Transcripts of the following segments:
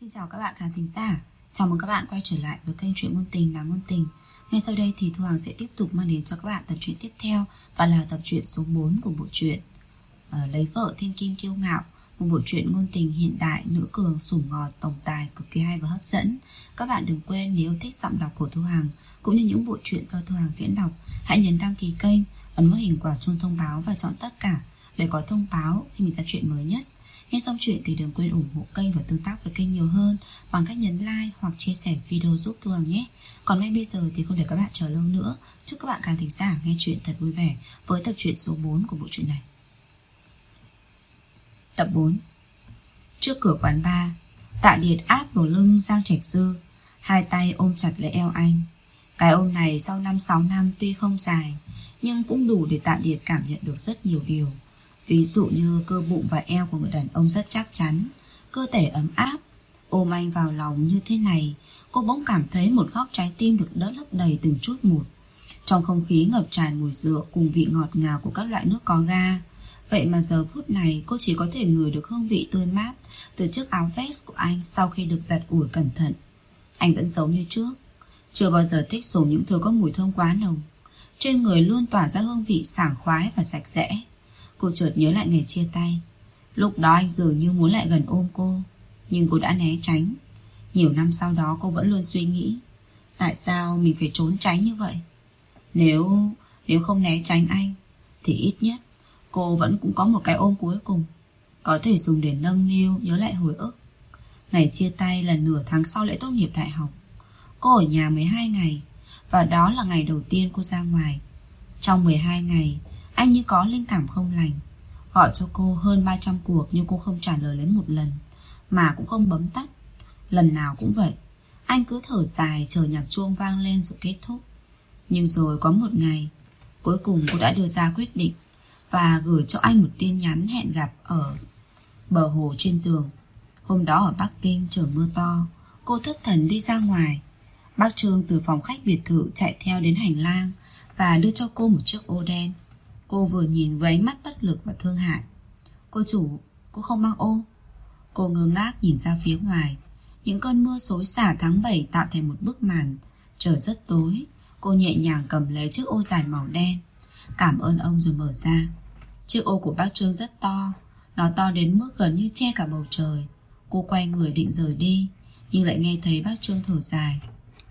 Xin chào các bạn khán thính giả. Chào mừng các bạn quay trở lại với kênh truyện ngôn tình là ngôn tình. Ngay sau đây thì Thu Hằng sẽ tiếp tục mang đến cho các bạn tập truyện tiếp theo Và là tập truyện số 4 của bộ truyện à, Lấy vợ thiên kim kiêu ngạo Một bộ truyện ngôn tình hiện đại, nữ cường, sủng ngọt, tổng tài, cực kỳ hay và hấp dẫn. Các bạn đừng quên nếu thích giọng đọc của Thu Hằng Cũng như những bộ truyện do Thu Hằng diễn đọc Hãy nhấn đăng ký kênh, ấn vào hình quả chuông thông báo và chọn tất cả Để có thông báo khi mình ra chuyện mới nhất. Nghe xong chuyện thì đừng quên ủng hộ kênh và tương tác với kênh nhiều hơn bằng cách nhấn like hoặc chia sẻ video giúp Thu Hằng nhé. Còn ngay bây giờ thì không để các bạn chờ lâu nữa. Chúc các bạn khán thính giả nghe chuyện thật vui vẻ với tập truyện số 4 của bộ truyện này. Tập 4 Trước cửa quán bar, Tạ Điệt áp vào lưng Giang Trạch Dư, hai tay ôm chặt lấy eo anh. Cái ôm này sau 5-6 năm tuy không dài, nhưng cũng đủ để Tạ Điệt cảm nhận được rất nhiều điều. Ví dụ như cơ bụng và eo của người đàn ông rất chắc chắn, Cơ thể ấm áp, Ôm anh vào lòng như thế này, Cô bỗng cảm thấy một góc trái tim được đỡ lấp đầy từng chút một. Trong không khí ngập tràn mùi rượu cùng vị ngọt ngào của các loại nước có ga, Vậy mà giờ phút này cô chỉ có thể ngửi được hương vị tươi mát Từ chiếc áo vest của anh sau khi được giặt ủi cẩn thận. Anh vẫn giống như trước, Chưa bao giờ thích dùng những thứ có mùi thơm quá nồng. Trên người luôn tỏa ra hương vị sảng khoái và sạch sẽ. Cô chợt nhớ lại ngày chia tay. Lúc đó anh dường như muốn lại gần ôm cô, Nhưng cô đã né tránh. Nhiều năm sau đó cô vẫn luôn suy nghĩ, Tại sao mình phải trốn tránh như vậy? Nếu Nếu không né tránh anh, Thì ít nhất cô vẫn cũng có một cái ôm cuối cùng, Có thể dùng để nâng niu, Nhớ lại hồi ức. Ngày chia tay là nửa tháng sau lễ tốt nghiệp đại học. Cô ở nhà 12 ngày, Và đó là ngày đầu tiên cô ra ngoài. Trong 12 ngày anh như có linh cảm không lành. Gọi cho cô hơn 300 cuộc Nhưng cô không trả lời lấy một lần, Mà cũng không bấm tắt. Lần nào cũng vậy, Anh cứ thở dài chờ nhạc chuông vang lên rồi kết thúc. Nhưng rồi có một ngày, Cuối cùng cô đã đưa ra quyết định Và gửi cho anh một tin nhắn hẹn gặp Ở bờ hồ trên tường. Hôm đó ở Bắc Kinh trời mưa to, Cô thất thần đi ra ngoài. Bác Trương từ phòng khách biệt thự chạy theo đến hành lang Và đưa cho cô một chiếc ô đen. Cô vừa nhìn với ánh mắt bất lực và thương hại. Cô chủ, cô không mang ô. Cô ngơ ngác nhìn ra phía ngoài. Những cơn mưa xối xả tháng 7 tạo thành một bức màn. Trời rất tối. Cô nhẹ nhàng cầm lấy chiếc ô dài màu đen. Cảm ơn ông rồi mở ra. Chiếc ô của bác Trương rất to. Nó to đến mức gần như che cả bầu trời. Cô quay người định rời đi Nhưng lại nghe thấy bác Trương thở dài.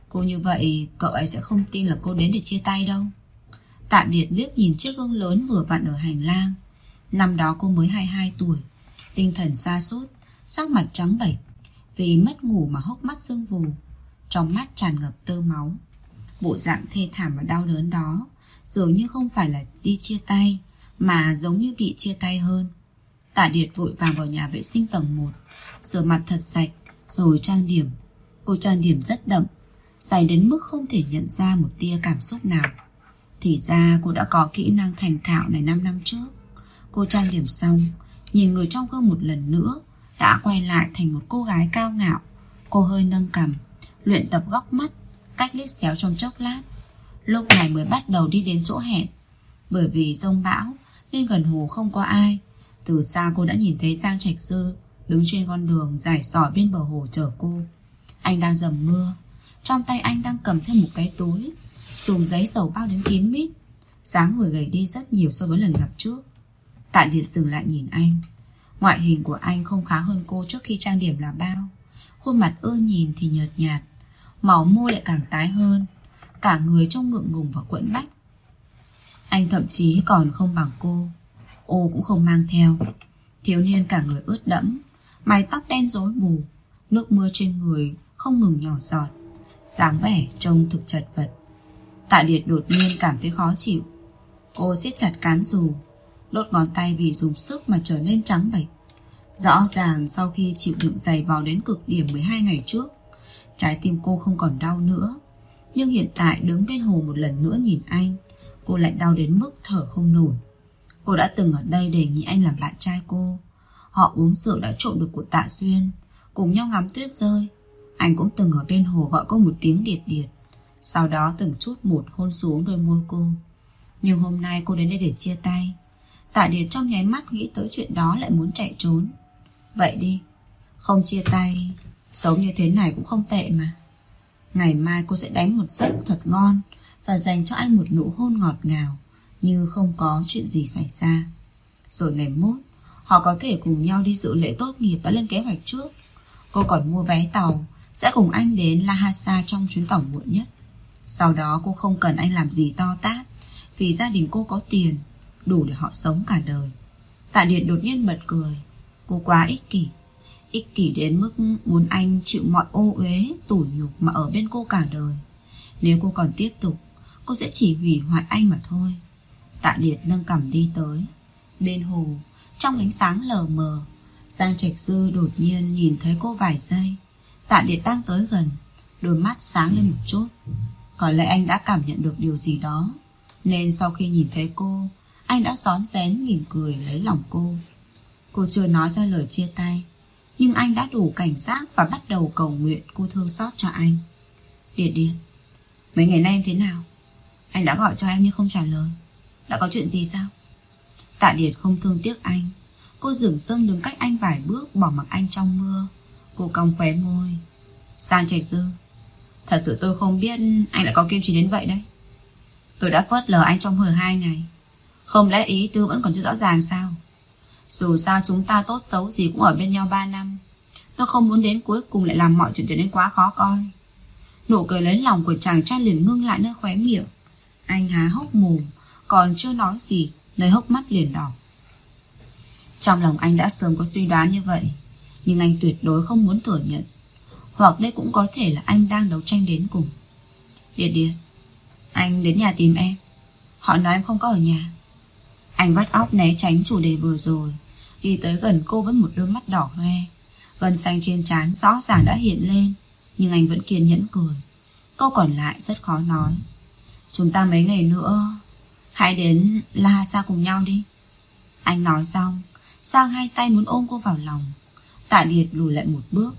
Cô như vậy cậu ấy sẽ không tin là cô đến để chia tay đâu. Tạ Điệt liếc nhìn chiếc gương lớn vừa vặn ở hành lang. Năm đó cô mới 22 tuổi, Tinh thần xa sút, Sắc mặt trắng bệch, Vì mất ngủ mà hốc mắt sưng vù, Trong mắt tràn ngập tơ máu. Bộ dạng thê thảm và đau đớn đó Dường như không phải là đi chia tay, Mà giống như bị chia tay hơn. Tạ Điệt vội vàng vào nhà vệ sinh tầng 1 Rửa mặt thật sạch, Rồi trang điểm. Cô trang điểm rất đậm, Dày đến mức không thể nhận ra một tia cảm xúc nào thì ra cô đã có kỹ năng thành thạo này 5 năm trước. Cô trang điểm xong, Nhìn người trong gương một lần nữa, Đã quay lại thành một cô gái cao ngạo. Cô hơi nâng cằm Luyện tập góc mắt, Cách liếc xéo trong chốc lát. Lúc này mới bắt đầu đi đến chỗ hẹn. Bởi vì rông bão, Nên gần hồ không có ai. Từ xa cô đã nhìn thấy Giang Trạch Sư Đứng trên con đường dài sỏi bên bờ hồ chờ cô. Anh đang dầm mưa, Trong tay anh đang cầm theo một cái túi. Dùng giấy dầu bao đến kín mít. Dáng người gầy đi rất nhiều so với lần gặp trước. Tạ Liệt dừng lại nhìn anh. Ngoại hình của anh không khá hơn cô trước khi trang điểm là bao. Khuôn mặt ưa nhìn thì nhợt nhạt, Màu môi lại càng tái hơn. Cả người trông ngượng ngùng và quẫn bách. Anh thậm chí còn không bằng cô. Ô cũng không mang theo. Thiếu niên cả người ướt đẫm, Mái tóc đen rối bù Nước mưa trên người không ngừng nhỏ giọt. Dáng vẻ trông thực chật vật. Tạ Điệt đột nhiên cảm thấy khó chịu. Cô siết chặt cán dù Đốt ngón tay vì dùng sức mà trở nên trắng bệch. Rõ ràng sau khi chịu đựng dày vào đến cực điểm 12 ngày trước, Trái tim cô không còn đau nữa. Nhưng hiện tại đứng bên hồ một lần nữa nhìn anh, Cô lại đau đến mức thở không nổi. Cô đã từng ở đây đề nghị anh làm bạn trai cô. Họ uống rượu đã trộn được của tạ xuyên, Cùng nhau ngắm tuyết rơi. Anh cũng từng ở bên hồ gọi cô một tiếng điệt điệt sau đó từng chút một hôn xuống đôi môi cô. Nhưng hôm nay cô đến đây để chia tay. Tạ Điệt trong nháy mắt nghĩ tới chuyện đó lại muốn chạy trốn. Vậy đi, Không chia tay Sống như thế này cũng không tệ mà. Ngày mai cô sẽ đánh một giấc thật ngon Và dành cho anh một nụ hôn ngọt ngào Như không có chuyện gì xảy ra. Rồi ngày mốt, Họ có thể cùng nhau đi dự lễ tốt nghiệp đã lên kế hoạch trước. Cô còn mua vé tàu, Sẽ cùng anh đến Lhasa trong chuyến tàu muộn nhất. Sau đó cô không cần anh làm gì to tát, Vì gia đình cô có tiền, Đủ để họ sống cả đời. Tạ Điệt đột nhiên bật cười. Cô quá ích kỷ. Ích kỷ đến mức muốn anh chịu mọi ô uế, Tủi nhục mà ở bên cô cả đời. Nếu cô còn tiếp tục, Cô sẽ chỉ hủy hoại anh mà thôi. Tạ Điệt nâng cằm đi tới. Bên hồ, Trong ánh sáng lờ mờ, Giang Trạch Dư đột nhiên nhìn thấy cô vài giây. Tạ Điệt đang tới gần, Đôi mắt sáng lên một chút. Có lẽ anh đã cảm nhận được điều gì đó. Nên sau khi nhìn thấy cô, Anh đã xón xén mỉm cười lấy lòng cô. Cô chưa nói ra lời chia tay, Nhưng anh đã đủ cảnh giác Và bắt đầu cầu nguyện cô thương xót cho anh. Điệt điệt Mấy ngày nay em thế nào? Anh đã gọi cho em nhưng không trả lời. Đã có chuyện gì sao? Tạ Điệt không thương tiếc anh. Cô dừng sưng đứng cách anh vài bước Bỏ mặc anh trong mưa. Cô cong khóe môi. Sang Trạch Dư Thật sự tôi không biết anh lại có kiên trì đến vậy đấy. Tôi đã phớt lờ anh trong hồi hai ngày. Không lẽ ý tư vẫn còn chưa rõ ràng sao? Dù sao chúng ta tốt xấu gì cũng ở bên nhau 3 năm. Tôi không muốn đến cuối cùng lại làm mọi chuyện trở nên quá khó coi. Nụ cười lấy lòng của chàng trai liền ngưng lại nơi khóe miệng. Anh há hốc mồm, Còn chưa nói gì, Nơi hốc mắt liền đỏ. Trong lòng anh đã sớm có suy đoán như vậy, Nhưng anh tuyệt đối không muốn thừa nhận. Hoặc đây cũng có thể là anh đang đấu tranh đến cùng. Điệt điệt Anh đến nhà tìm em. Họ nói em không có ở nhà. Anh bắt óc né tránh chủ đề vừa rồi. Đi tới gần cô với một đôi mắt đỏ hoe. Gân xanh trên trán rõ ràng đã hiện lên, Nhưng anh vẫn kiên nhẫn cười. Câu còn lại rất khó nói. Chúng ta mấy ngày nữa, Hãy đến La Sa cùng nhau đi. Anh nói xong, Sang hai tay muốn ôm cô vào lòng. Tạ Điệt lùi lại một bước.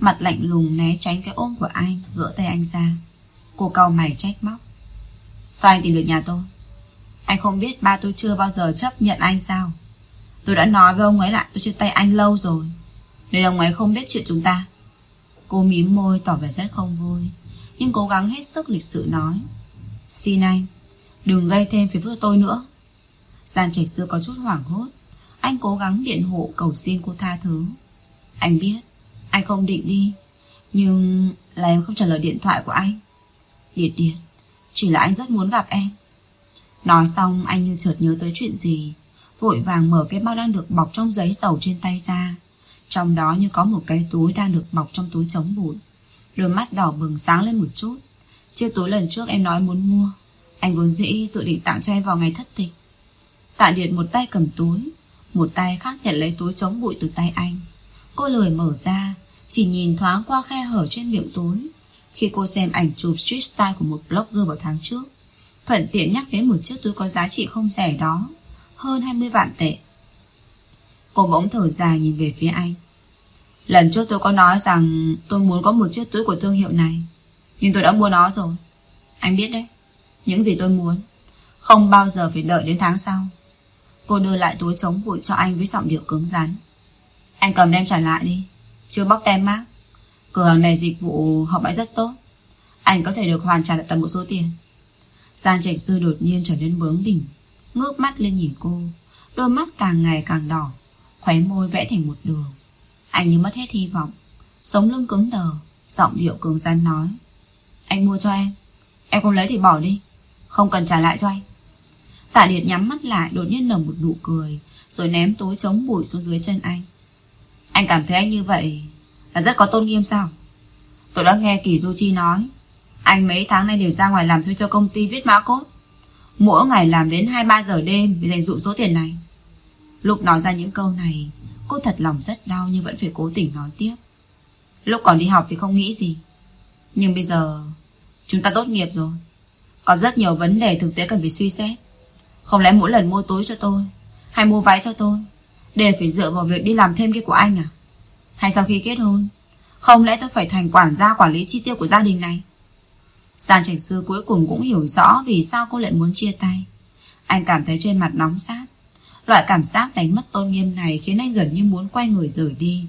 Mặt lạnh lùng né tránh cái ôm của anh, Gỡ tay anh ra. Cô cau mày trách móc. Sao anh tìm được nhà tôi? Anh không biết ba tôi chưa bao giờ chấp nhận anh sao? Tôi đã nói với ông ấy lại, tôi chia tay anh lâu rồi. Nên ông ấy không biết chuyện chúng ta. Cô mím môi tỏ vẻ rất không vui, Nhưng cố gắng hết sức lịch sự nói. Xin anh, Đừng gây thêm phiền phức tôi nữa. Giàn trạch xưa có chút hoảng hốt. Anh cố gắng điện hộ cầu xin cô tha thứ. Anh biết anh không định đi, Nhưng là em không trả lời điện thoại của anh. Điệt điệt, Chỉ là anh rất muốn gặp em. Nói xong, anh như chợt nhớ tới chuyện gì. Vội vàng mở cái bao đang được bọc trong giấy dầu trên tay ra. Trong đó như có một cái túi đang được bọc trong túi chống bụi. Đôi mắt đỏ bừng sáng lên một chút. Chiếc túi lần trước em nói muốn mua. Anh vốn dĩ dự định tặng cho em vào ngày thất tịch. Tạ Điệt một tay cầm túi, Một tay khác nhận lấy túi chống bụi từ tay anh. Cô lười mở ra, Chỉ nhìn thoáng qua khe hở trên miệng túi Khi cô xem ảnh chụp street style của một blogger vào tháng trước, Thuận tiện nhắc đến một chiếc túi có giá trị không rẻ đó, Hơn 20 vạn tệ. Cô bỗng thở dài nhìn về phía anh. Lần trước tôi có nói rằng Tôi muốn có một chiếc túi của thương hiệu này, Nhưng tôi đã mua nó rồi. Anh biết đấy, Những gì tôi muốn, Không bao giờ phải đợi đến tháng sau. Cô đưa lại túi chống bụi cho anh với giọng điệu cứng rắn. Anh cầm đem trả lại đi. Chưa bóc tem mác. Cửa hàng này dịch vụ họ bãi rất tốt. Anh có thể được hoàn trả lại toàn bộ số tiền. Gian trạch sư đột nhiên trở nên bướng bỉnh, Ngước mắt lên nhìn cô. Đôi mắt càng ngày càng đỏ, Khóe môi vẽ thành một đường. Anh như mất hết hy vọng, Sống lưng cứng đờ, Giọng điệu cường gian nói. Anh mua cho em. Em không lấy thì bỏ đi. Không cần trả lại cho anh. Tạ Điệt nhắm mắt lại, đột nhiên nở một nụ cười, Rồi ném túi chống bụi xuống dưới chân anh. Anh cảm thấy anh như vậy Là rất có tôn nghiêm sao? Tôi đã nghe Kỳ Du Chi nói, Anh mấy tháng nay đều ra ngoài làm thuê cho công ty viết mã cốt Mỗi ngày làm đến 2-3 giờ đêm Để dành dụ số tiền này. Lúc nói ra những câu này, Cô thật lòng rất đau nhưng vẫn phải cố tình nói tiếp. Lúc còn đi học thì không nghĩ gì. Nhưng bây giờ, Chúng ta tốt nghiệp rồi. Có rất nhiều vấn đề thực tế cần phải suy xét. Không lẽ mỗi lần mua túi cho tôi, Hay mua váy cho tôi Đều phải dựa vào việc đi làm thêm kia của anh à? Hay sau khi kết hôn, Không lẽ tôi phải thành quản gia quản lý chi tiêu của gia đình này? Giàn Trạch Sư cuối cùng cũng hiểu rõ Vì sao cô lại muốn chia tay. Anh cảm thấy trên mặt nóng sát. Loại cảm giác đánh mất tôn nghiêm này Khiến anh gần như muốn quay người rời đi.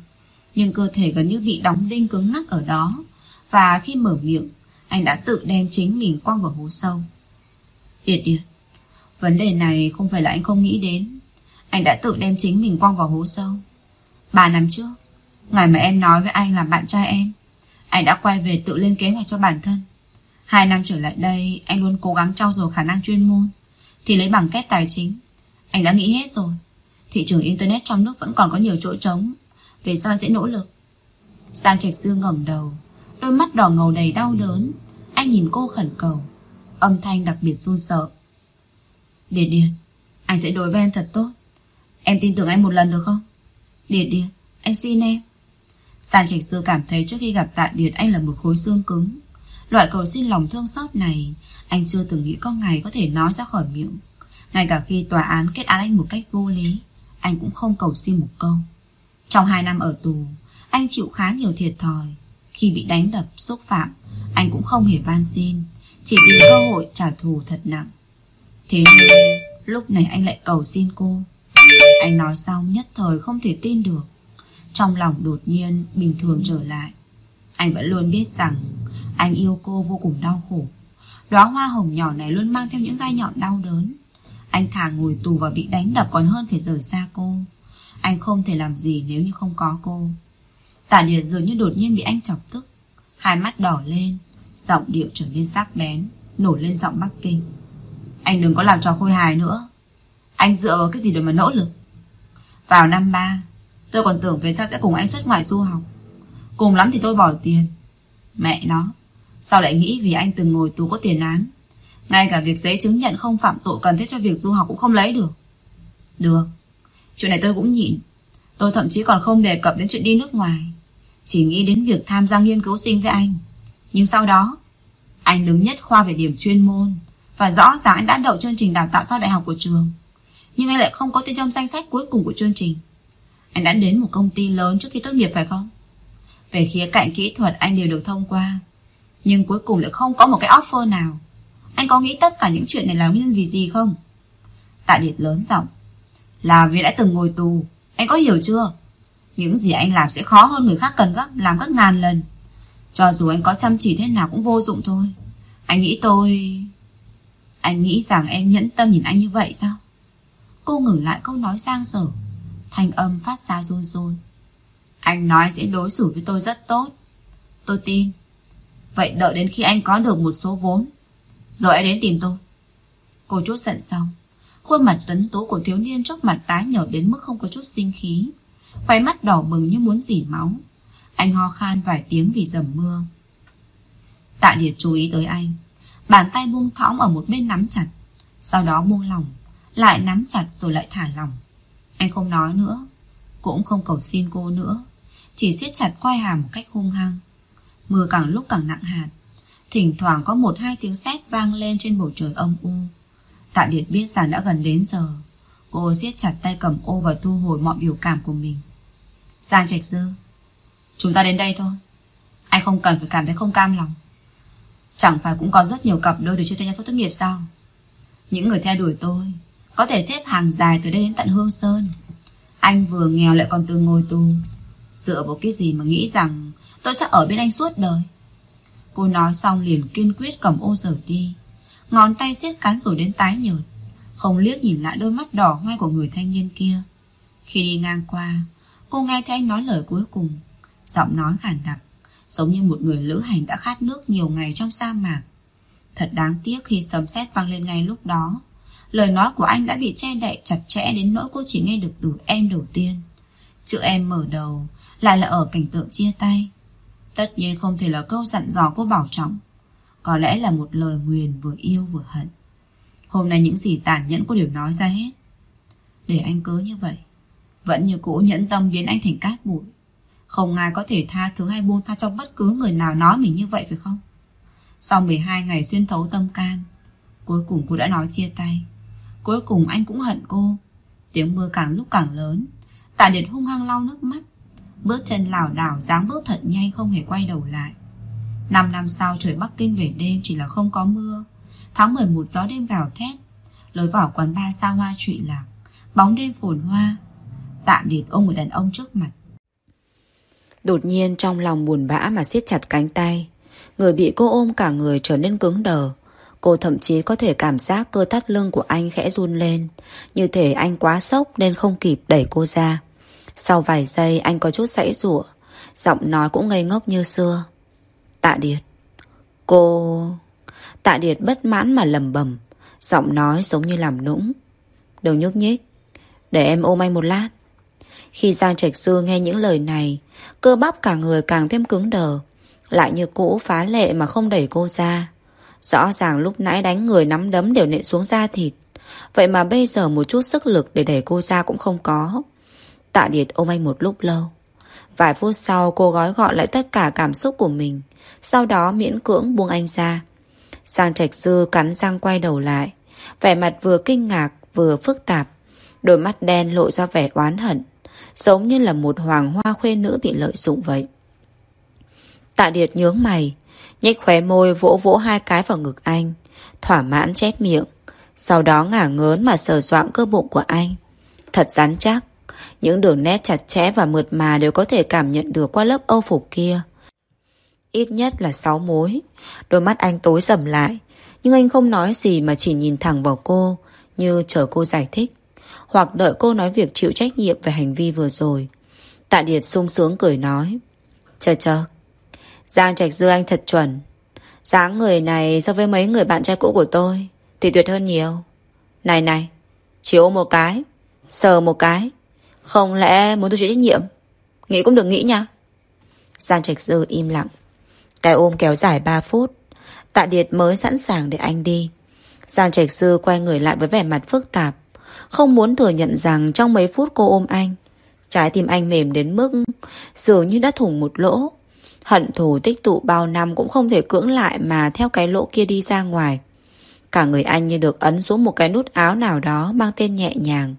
Nhưng cơ thể gần như bị đóng đinh cứng ngắc ở đó. Và khi mở miệng, Anh đã tự đem chính mình quăng vào hố sâu. Điệt điệt, Vấn đề này không phải là anh không nghĩ đến. Anh đã tự đem chính mình quăng vào hố sâu. 3 năm trước, Ngày mà em nói với anh làm bạn trai em, Anh đã quay về tự lên kế hoạch cho bản thân. Hai năm trở lại đây, Anh luôn cố gắng trau dồi khả năng chuyên môn. Thì lấy bằng kép tài chính, Anh đã nghĩ hết rồi. Thị trường Internet trong nước vẫn còn có nhiều chỗ trống, Về sau sẽ nỗ lực. Giang Trạch Dương ngẩng đầu, Đôi mắt đỏ ngầu đầy đau đớn. Anh nhìn cô khẩn cầu, Âm thanh đặc biệt run sợ. Điệt điệt Anh sẽ đối với em thật tốt. Em tin tưởng anh một lần được không? Điệt điệt Anh xin em. Giang Trạch sư cảm thấy trước khi gặp Tạ Điệt Anh là một khối xương cứng. Loại cầu xin lòng thương xót này Anh chưa từng nghĩ có ngày có thể nói ra khỏi miệng. Ngay cả khi tòa án kết án anh một cách vô lý Anh cũng không cầu xin một câu. Trong hai năm ở tù Anh chịu khá nhiều thiệt thòi. Khi bị đánh đập, xúc phạm Anh cũng không hề van xin Chỉ vì cơ hội trả thù thật nặng. Thế nhưng lúc này anh lại cầu xin cô. Anh nói xong nhất thời không thể tin được. Trong lòng đột nhiên bình thường trở lại. Anh vẫn luôn biết rằng Anh yêu cô vô cùng đau khổ. Đóa hoa hồng nhỏ này luôn mang theo những gai nhọn đau đớn. Anh thà ngồi tù và bị đánh đập còn hơn phải rời xa cô. Anh không thể làm gì nếu như không có cô. Tả Điệt dường như đột nhiên bị anh chọc tức. Hai mắt đỏ lên, Giọng điệu trở nên sắc bén, Nổi lên giọng Bắc Kinh. Anh đừng có làm trò khôi hài nữa. Anh dựa vào cái gì để mà nỗ lực? Vào năm ba, Tôi còn tưởng về sau sẽ cùng anh xuất ngoại du học. Cùng lắm thì tôi bỏ tiền. Mẹ nó, Sao lại nghĩ vì anh từng ngồi tù có tiền án? Ngay cả việc giấy chứng nhận không phạm tội cần thiết cho việc du học cũng không lấy được. Được, Chuyện này tôi cũng nhịn. Tôi thậm chí còn không đề cập đến chuyện đi nước ngoài. Chỉ nghĩ đến việc tham gia nghiên cứu sinh với anh. Nhưng sau đó, Anh đứng nhất khoa về điểm chuyên môn Và rõ ràng anh đã đậu chương trình đào tạo sau đại học của trường. Nhưng anh lại không có tên trong danh sách cuối cùng của chương trình Anh đã đến một công ty lớn trước khi tốt nghiệp phải không? Về khía cạnh kỹ thuật anh đều được thông qua Nhưng cuối cùng lại không có một cái offer nào Anh có nghĩ tất cả những chuyện này là nguyên vì gì không? Tạ Điệt lớn giọng Là vì đã từng ngồi tù Anh có hiểu chưa? Những gì anh làm sẽ khó hơn người khác cần gấp, Làm gấp ngàn lần Cho dù anh có chăm chỉ thế nào cũng vô dụng thôi Anh nghĩ tôi... Anh nghĩ rằng em nhẫn tâm nhìn anh như vậy sao? Cô ngừng lại câu nói sang sở Thanh âm phát ra run run. Anh nói sẽ đối xử với tôi rất tốt. Tôi tin. Vậy đợi đến khi anh có được một số vốn, Rồi anh đến tìm tôi. Cô chút giận xong. Khuôn mặt tuấn tố của thiếu niên trước mặt tái nhợt đến mức không có chút sinh khí. Khóe mắt đỏ bừng như muốn dỉ máu. Anh ho khan vài tiếng vì dầm mưa. Tạ Điệt chú ý tới anh. Bàn tay buông thõng ở một bên nắm chặt, Sau đó buông lỏng. Lại nắm chặt rồi lại thả lỏng. Anh không nói nữa, Cũng không cầu xin cô nữa, Chỉ siết chặt quai hàm một cách hung hăng. Mưa càng lúc càng nặng hạt, Thỉnh thoảng có một hai tiếng sét vang lên trên bầu trời âm u. Tạ Điệt biết rằng đã gần đến giờ, Cô siết chặt tay cầm ô và thu hồi mọi biểu cảm của mình. Giang Trạch Dư, Chúng ta đến đây thôi. Anh không cần phải cảm thấy không cam lòng. Chẳng phải cũng có rất nhiều cặp đôi được chơi theo nhau số tốt nghiệp sao? Những người theo đuổi tôi có thể xếp hàng dài từ đây đến tận Hương Sơn. Anh vừa nghèo lại còn từ ngồi tù. Dựa vào cái gì mà nghĩ rằng Tôi sẽ ở bên anh suốt đời? Cô nói xong liền kiên quyết cầm ô rời đi. Ngón tay siết cắn rồi đến tái nhợt. Không liếc nhìn lại đôi mắt đỏ hoe của người thanh niên kia. Khi đi ngang qua, Cô nghe thấy anh nói lời cuối cùng. Giọng nói khản đặc, Giống như một người lữ hành đã khát nước nhiều ngày trong sa mạc. Thật đáng tiếc khi sấm sét vang lên ngay lúc đó. Lời nói của anh đã bị che đậy chặt chẽ đến nỗi cô chỉ nghe được từ em đầu tiên. Chữ em mở đầu, Lại là ở cảnh tượng chia tay. Tất nhiên không thể là câu dặn dò cô bảo trọng. Có lẽ là một lời nguyền vừa yêu vừa hận. Hôm nay những gì tàn nhẫn cô đều nói ra hết. Để anh cứ như vậy, Vẫn như cũ nhẫn tâm biến anh thành cát bụi. Không ai có thể tha thứ hay buông tha cho bất cứ người nào nói mình như vậy phải không? Sau 12 ngày xuyên thấu tâm can, Cuối cùng cô đã nói chia tay. Cuối cùng anh cũng hận cô. Tiếng mưa càng lúc càng lớn. Tạ Điệt hung hăng lau nước mắt. Bước chân lảo đảo, dáng bước thật nhanh, không hề quay đầu lại. Năm năm sau, trời Bắc Kinh về đêm chỉ là không có mưa. Tháng 11 gió đêm gào thét. Lối vào quán ba xa hoa trụy lạc. Bóng đêm phồn hoa. Tạ Điệt ôm người đàn ông trước mặt. Đột nhiên, trong lòng buồn bã mà siết chặt cánh tay, Người bị cô ôm cả người trở nên cứng đờ. Cô thậm chí có thể cảm giác cơ thắt lưng của anh khẽ run lên. Như thể anh quá sốc nên không kịp đẩy cô ra. Sau vài giây, anh có chút sãy rủa. Giọng nói cũng ngây ngốc như xưa. Tạ Điệt. Cô... Tạ Điệt bất mãn mà lầm bầm Giọng nói giống như làm nũng. Đừng nhúc nhích. Để em ôm anh một lát. Khi Giang Trạch Sư nghe những lời này, Cơ bắp cả người càng thêm cứng đờ. Lại như cũ phá lệ mà không đẩy cô ra. Rõ ràng lúc nãy đánh người nắm đấm đều nện xuống da thịt. Vậy mà bây giờ một chút sức lực để đẩy cô ra cũng không có. Tạ Điệt ôm anh một lúc lâu. Vài phút sau, cô gói gọn lại tất cả cảm xúc của mình. Sau đó miễn cưỡng buông anh ra. Giang Trạch Dư cắn răng quay đầu lại. Vẻ mặt vừa kinh ngạc, vừa phức tạp. Đôi mắt đen lộ ra vẻ oán hận. Giống như là một hoàng hoa khuê nữ bị lợi dụng vậy. Tạ Điệt nhướng mày nhếch khóe môi vỗ vỗ hai cái vào ngực anh, Thỏa mãn chép miệng, Sau đó ngả ngớn mà sờ soạng cơ bụng của anh. Thật rắn chắc, Những đường nét chặt chẽ và mượt mà đều có thể cảm nhận được qua lớp âu phục kia. Ít nhất là sáu mối. Đôi mắt anh tối sầm lại, Nhưng anh không nói gì mà chỉ nhìn thẳng vào cô, Như chờ cô giải thích, Hoặc đợi cô nói việc chịu trách nhiệm Về hành vi vừa rồi. Tạ Điệt sung sướng cười nói, Chờ chờ Giang Trạch Dư anh thật chuẩn. Dáng người này so với mấy người bạn trai cũ của tôi Thì tuyệt hơn nhiều. Này này, Chiếu một cái, Sờ một cái, Không lẽ muốn tôi chịu trách nhiệm? Nghĩ cũng đừng nghĩ nha. Giang Trạch Dư im lặng. Cái ôm kéo dài 3 phút. Tạ Điệt mới sẵn sàng để anh đi. Giang Trạch Dư quay người lại với vẻ mặt phức tạp. Không muốn thừa nhận rằng Trong mấy phút cô ôm anh, Trái tim anh mềm đến mức Dường như đã thủng một lỗ. Hận thù tích tụ bao năm cũng không thể cưỡng lại Mà theo cái lỗ kia đi ra ngoài Cả người anh như được ấn xuống một cái nút áo nào đó Mang tên nhẹ nhàng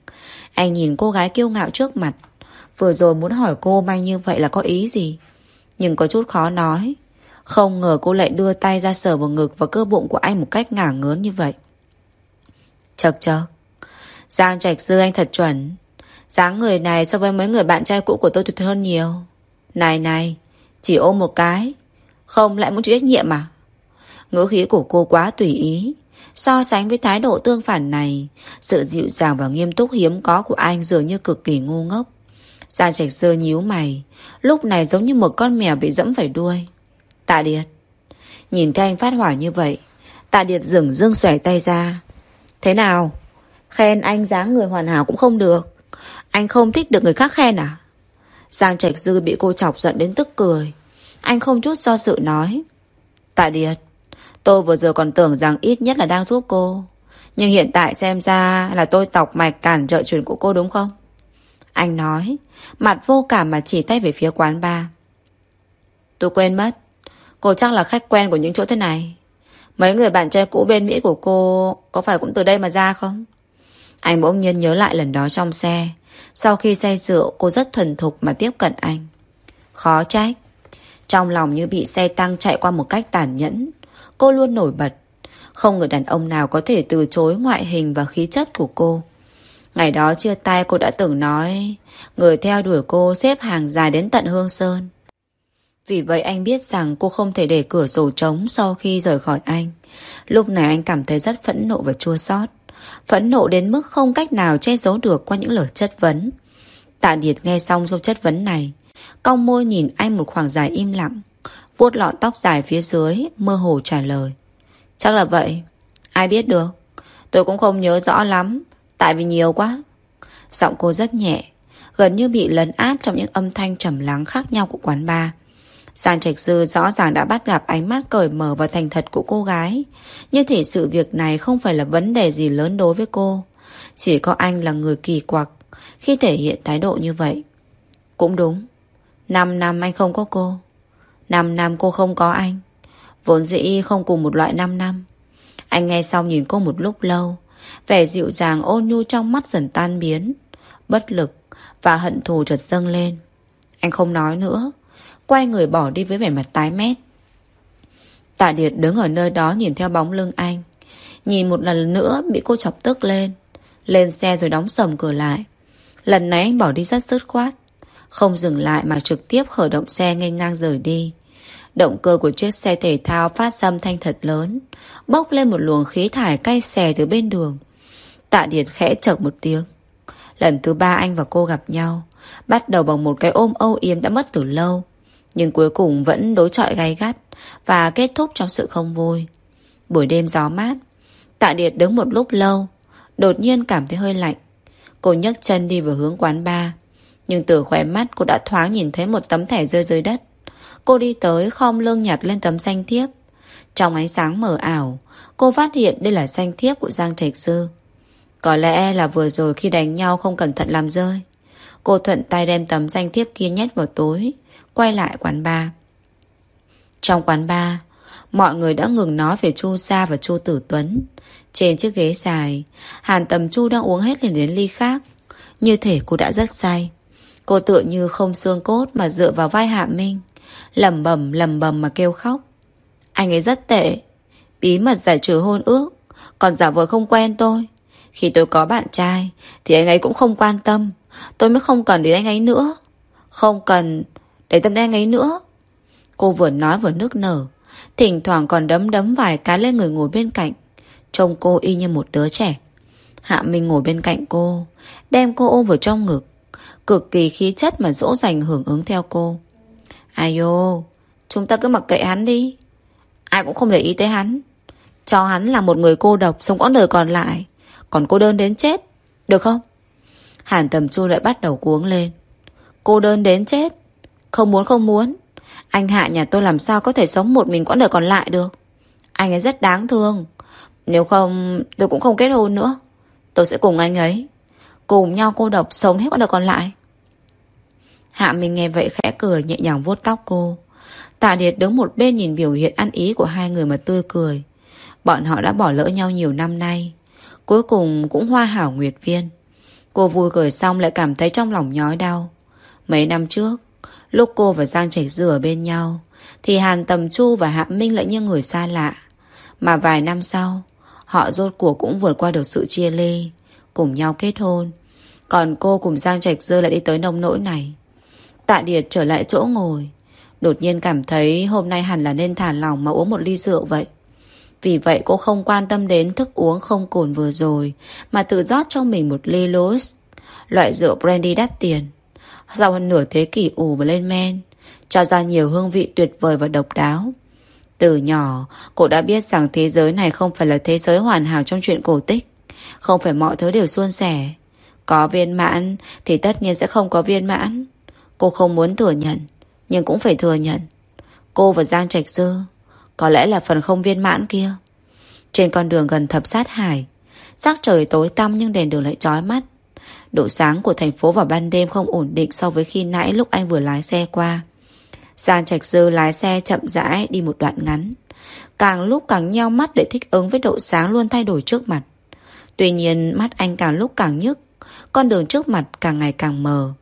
Anh nhìn cô gái kiêu ngạo trước mặt Vừa rồi muốn hỏi cô manh như vậy là có ý gì Nhưng có chút khó nói không ngờ cô lại đưa tay ra sờ vào ngực và cơ bụng của anh một cách ngả ngớn như vậy. Chật chật. Giang Trạch Dư anh thật chuẩn. dáng người này so với mấy người bạn trai cũ của tôi tuyệt hơn nhiều. Này này, chỉ ôm một cái. Không lại muốn chịu trách nhiệm à? Ngữ khí của cô quá tùy ý. So sánh với thái độ tương phản này, sự dịu dàng và nghiêm túc hiếm có của anh dường như cực kỳ ngu ngốc. Gia Trạch sơ nhíu mày, lúc này giống như một con mèo bị dẫm phải đuôi. Tạ Điệt Nhìn thấy anh phát hỏa như vậy Tạ Điệt dừng dương xòe tay ra Thế nào Khen anh dáng người hoàn hảo cũng không được Anh không thích được người khác khen à Giang Trạch Dư bị cô chọc giận đến tức cười. Anh không chút do sự nói. Tạ Điệt, Tôi vừa rồi còn tưởng rằng ít nhất là đang giúp cô. Nhưng hiện tại xem ra Là tôi tọc mạch cản trợ chuyện của cô đúng không? Anh nói, Mặt vô cảm mà chỉ tay về phía quán bar. Tôi quên mất, Cô chắc là khách quen của những chỗ thế này. Mấy người bạn trai cũ bên Mỹ của cô Có phải cũng từ đây mà ra không? Anh bỗng nhiên nhớ lại lần đó trong xe. Sau khi say rượu, Cô rất thuần thục mà tiếp cận anh. Khó trách. Trong lòng như bị xe tăng chạy qua một cách tàn nhẫn, Cô luôn nổi bật. Không người đàn ông nào có thể từ chối ngoại hình và khí chất của cô. Ngày đó chia tay, cô đã từng nói, Người theo đuổi cô xếp hàng dài đến tận Hương Sơn. Vì vậy anh biết rằng cô không thể để cửa sổ trống sau khi rời khỏi anh. Lúc này anh cảm thấy rất phẫn nộ và chua xót. Phẫn nộ đến mức không cách nào che giấu được qua những lời chất vấn. Tạ Điệt nghe xong câu chất vấn này. Cong môi nhìn anh một khoảng dài im lặng. vuốt lọn tóc dài phía dưới, mơ hồ trả lời. Chắc là vậy. Ai biết được. Tôi cũng không nhớ rõ lắm. Tại vì nhiều quá. Giọng cô rất nhẹ. Gần như bị lấn át trong những âm thanh trầm lắng khác nhau của quán bar. Giang Trạch Dư rõ ràng đã bắt gặp ánh mắt cởi mở và thành thật của cô gái. Như thể sự việc này không phải là vấn đề gì lớn đối với cô. Chỉ có anh là người kỳ quặc khi thể hiện thái độ như vậy. Cũng đúng. 5 năm anh không có cô. 5 năm cô không có anh. Vốn dĩ không cùng một loại 5 năm. Anh nghe xong nhìn cô một lúc lâu. Vẻ dịu dàng ôn nhu trong mắt dần tan biến. Bất lực và hận thù chợt dâng lên. Anh không nói nữa. Quay người bỏ đi với vẻ mặt tái mét. Tạ Điệt đứng ở nơi đó nhìn theo bóng lưng anh. Nhìn một lần nữa bị cô chọc tức lên. Lên xe rồi đóng sầm cửa lại. Lần này anh bỏ đi rất dứt khoát. Không dừng lại mà trực tiếp khởi động xe ngay ngang rời đi. Động cơ của chiếc xe thể thao phát xâm thanh thật lớn, bốc lên một luồng khí thải cay xè từ bên đường. Tạ Điệt khẽ chợt một tiếng. Lần thứ ba anh và cô gặp nhau, bắt đầu bằng một cái ôm âu yếm đã mất từ lâu, nhưng cuối cùng vẫn đối chọi gay gắt và kết thúc trong sự không vui. Buổi đêm gió mát, Tạ Điệt đứng một lúc lâu, đột nhiên cảm thấy hơi lạnh. Cô nhấc chân đi vào hướng quán bar, nhưng từ khóe mắt cô đã thoáng nhìn thấy một tấm thẻ rơi dưới đất. Cô đi tới khom lưng nhặt lên tấm xanh thiếp. Trong ánh sáng mờ ảo, cô phát hiện đây là xanh thiếp của Giang Trạch Sư. Có lẽ là vừa rồi khi đánh nhau không cẩn thận làm rơi. Cô thuận tay đem tấm danh thiếp kia nhét vào túi, quay lại quán bar. Trong quán bar, mọi người đã ngừng nói về Chu Sa và Chu Tử Tuấn. Trên chiếc ghế dài, Hàn Tầm Chu đang uống hết lên đến ly khác. Như thể cô đã rất say. Cô tựa như không xương cốt mà dựa vào vai Hạ Minh. lầm bầm lầm bầm mà kêu khóc. Anh ấy rất tệ. Bí mật giải trừ hôn ước. Còn giả vờ không quen tôi. Khi tôi có bạn trai Thì anh ấy cũng không quan tâm Tôi mới không cần đến anh ấy nữa Không cần để tâm đen ấy nữa. Cô vừa nói vừa nước nở. Thỉnh thoảng còn đấm đấm vài cái lên người ngồi bên cạnh. Trông cô y như một đứa trẻ. Hạ Minh ngồi bên cạnh cô, Đem cô ôm vào trong ngực. Cực kỳ khí chất mà dỗ dành hưởng ứng theo cô. Ai ô, Chúng ta cứ mặc kệ hắn đi. Ai cũng không để ý tới hắn. Cho hắn là một người cô độc, Sống quãng đời còn lại. Còn cô đơn đến chết, Được không? Hàn tầm chu lại bắt đầu cuống lên. Cô đơn đến chết. Không muốn không muốn. Anh Hạ nhà tôi làm sao có thể sống một mình quãng đời còn lại được? Anh ấy rất đáng thương. Nếu không, tôi cũng không kết hôn nữa. Tôi sẽ cùng anh ấy. Cùng nhau cô độc sống hết quãng đời còn lại. Hạ mình nghe vậy khẽ cười, nhẹ nhàng vuốt tóc cô. Tạ Điệt đứng một bên nhìn biểu hiện ăn ý của hai người mà tươi cười. Bọn họ đã bỏ lỡ nhau nhiều năm nay. Cuối cùng cũng hoa hảo nguyệt viên. Cô vui cười xong lại cảm thấy trong lòng nhói đau. Mấy năm trước Lúc cô và Giang Trạch Dư ở bên nhau Thì Hàn Tầm Chu và Hạ Minh lại như người xa lạ. Mà vài năm sau Họ rốt cuộc cũng vượt qua được sự chia ly Cùng nhau kết hôn. Còn cô cùng Giang Trạch Dư lại đi tới nông nỗi này. Tạ Điệt trở lại chỗ ngồi Đột nhiên cảm thấy hôm nay hẳn là nên thả lòng mà uống một ly rượu vậy. Vì vậy cô không quan tâm đến thức uống không cồn vừa rồi, mà tự rót cho mình một ly Louis, loại rượu brandy đắt tiền. Sau hơn nửa thế kỷ ủ và lên men, cho ra nhiều hương vị tuyệt vời và độc đáo. Từ nhỏ, cô đã biết rằng thế giới này không phải là thế giới hoàn hảo trong chuyện cổ tích. Không phải mọi thứ đều suôn sẻ. Có viên mãn thì tất nhiên sẽ không có viên mãn. Cô không muốn thừa nhận, nhưng cũng phải thừa nhận. Cô và Giang Trạch Dư có lẽ là phần không viên mãn kia Trên con đường gần thập sát hải Sắc trời tối tăm nhưng đèn đường lại chói mắt Độ sáng của thành phố vào ban đêm không ổn định so với khi nãy lúc anh vừa lái xe qua. Giang Trạch Dư lái xe chậm rãi đi một đoạn ngắn. Càng lúc càng nheo mắt để thích ứng với độ sáng luôn thay đổi trước mặt. Tuy nhiên mắt anh càng lúc càng nhức, con đường trước mặt càng ngày càng mờ.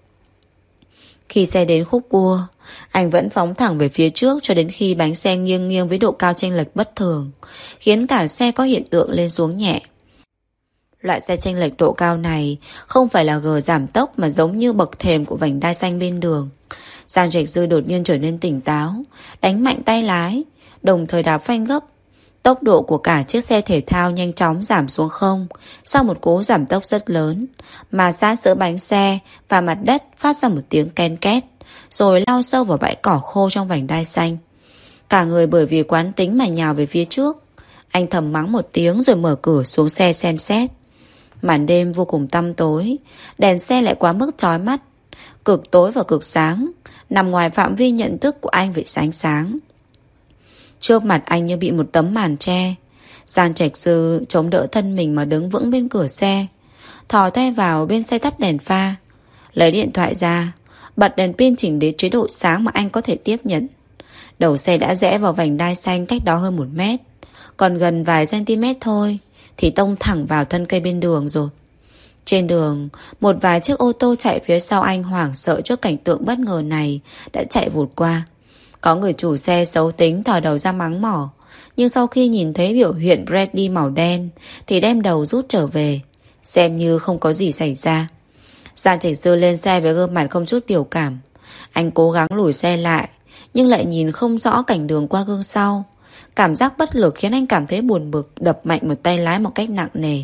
Khi xe đến khúc cua, anh vẫn phóng thẳng về phía trước cho đến khi bánh xe nghiêng nghiêng với độ cao chênh lệch bất thường, khiến cả xe có hiện tượng lên xuống nhẹ. Loại xe chênh lệch độ cao này không phải là gờ giảm tốc mà giống như bậc thềm của vành đai xanh bên đường. Giang Trạch Dư đột nhiên trở nên tỉnh táo, đánh mạnh tay lái, đồng thời đạp phanh gấp. Tốc độ của cả chiếc xe thể thao nhanh chóng giảm xuống không sau một cố giảm tốc rất lớn, mà xa giữa bánh xe và mặt đất phát ra một tiếng ken két rồi lao sâu vào bãi cỏ khô trong vành đai xanh. Cả người bởi vì quán tính mà nhào về phía trước. Anh thầm mắng một tiếng rồi mở cửa xuống xe xem xét. Màn đêm vô cùng tăm tối, đèn xe lại quá mức chói mắt. Cực tối và cực sáng, nằm ngoài phạm vi nhận thức của anh về sáng sáng. Trước mặt anh như bị một tấm màn che. Giang Trạch Sư chống đỡ thân mình mà đứng vững bên cửa xe. Thò tay vào bên xe tắt đèn pha. Lấy điện thoại ra, Bật đèn pin chỉnh đến chế độ sáng mà anh có thể tiếp nhận Đầu xe đã rẽ vào vành đai xanh cách đó hơn một mét Còn gần vài cm thôi thì tông thẳng vào thân cây bên đường rồi Trên đường Một vài chiếc ô tô chạy phía sau anh hoảng sợ trước cảnh tượng bất ngờ này Đã chạy vụt qua Có người chủ xe xấu tính thò đầu ra mắng mỏ Nhưng sau khi nhìn thấy biểu hiện Brady màu đen Thì đem đầu rút trở về Xem như không có gì xảy ra Giang Trạch Dư lên xe với gương mặt không chút biểu cảm. Anh cố gắng lùi xe lại, nhưng lại nhìn không rõ cảnh đường qua gương sau. Cảm giác bất lực khiến anh cảm thấy buồn bực, đập mạnh một tay lái một cách nặng nề.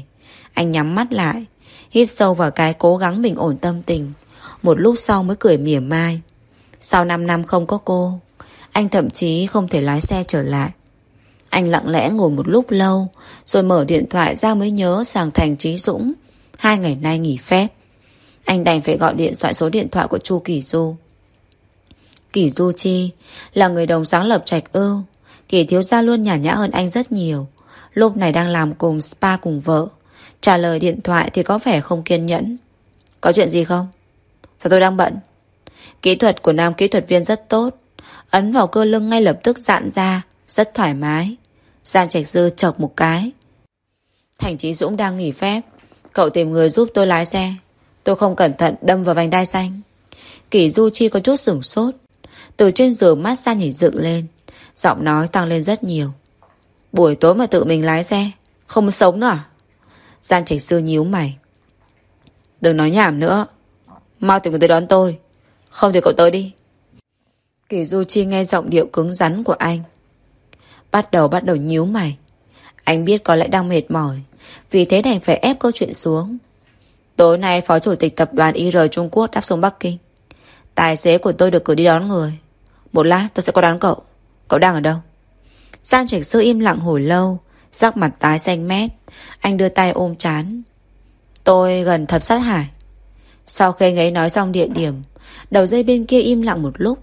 Anh nhắm mắt lại, hít sâu vào cái cố gắng bình ổn tâm tình. Một lúc sau mới cười mỉa mai. Sau 5 năm không có cô, anh thậm chí không thể lái xe trở lại. Anh lặng lẽ ngồi một lúc lâu, rồi mở điện thoại ra mới nhớ sàng Thành Trí Dũng hai ngày nay nghỉ phép. Anh đành phải gọi điện thoại số điện thoại của Chu Kỳ Du. Kỳ Du Chi là người đồng sáng lập trạch ưu. Kỳ thiếu gia luôn nhả nhã hơn anh rất nhiều. Lúc này đang làm cùng spa cùng vợ. Trả lời điện thoại thì có vẻ không kiên nhẫn. Có chuyện gì không? Sao tôi đang bận? Kỹ thuật của nam kỹ thuật viên rất tốt. Ấn vào cơ lưng ngay lập tức giãn ra, rất thoải mái. Giang Trạch Dư chọc một cái. Thành Trí Dũng đang nghỉ phép. Cậu tìm người giúp tôi lái xe. Tôi không cẩn thận đâm vào vành đai xanh. Kỷ Du Chi có chút sửng sốt. Từ trên giường massage nhảy dựng lên. Giọng nói tăng lên rất nhiều. Buổi tối mà tự mình lái xe, không sống nữa à? Giang Trạch Sư nhíu mày. Đừng nói nhảm nữa. Mau tìm người tới đón tôi. Không thì cậu tới đi. Kỳ Du Chi nghe giọng điệu cứng rắn của anh. Bắt đầu bắt đầu nhíu mày. Anh biết có lẽ đang mệt mỏi. Vì thế đành phải ép câu chuyện xuống. Tối nay Phó Chủ tịch Tập đoàn IR Trung Quốc đáp xuống Bắc Kinh. Tài xế của tôi được cử đi đón người. Một lát tôi sẽ có đón cậu. Cậu đang ở đâu? Giang Trạch Sư im lặng hồi lâu, sắc mặt tái xanh mét. Anh đưa tay ôm chán. Tôi gần thập sát hải. Sau khi anh ấy nói xong địa điểm, đầu dây bên kia im lặng một lúc.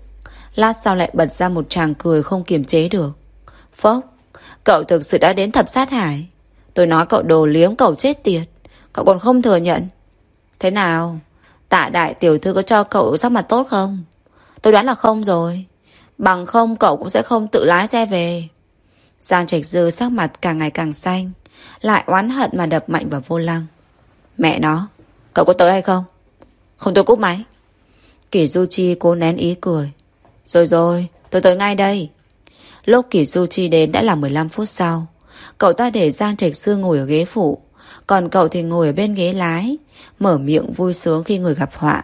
Lát sau lại bật ra một tràng cười không kiềm chế được. Phốc, cậu thực sự đã đến thập sát hải. Tôi nói cậu đồ liếm cậu chết tiệt. Cậu còn không thừa nhận. Thế nào? Tạ đại tiểu thư có cho cậu sắc mặt tốt không? Tôi đoán là không rồi. Bằng không cậu cũng sẽ không tự lái xe về. Giang Trạch Dư sắc mặt càng ngày càng xanh. Lại oán hận mà đập mạnh vào vô lăng. Mẹ nó, cậu có tới hay không? Không tôi cúp máy. Kỷ Du Chi cố nén ý cười. Rồi rồi, tôi tới ngay đây. Lúc Kỷ Du Chi đến đã là 15 phút sau. Cậu ta để Giang Trạch Dư ngồi ở ghế phụ. Còn cậu thì ngồi ở bên ghế lái. Mở miệng vui sướng khi người gặp họa.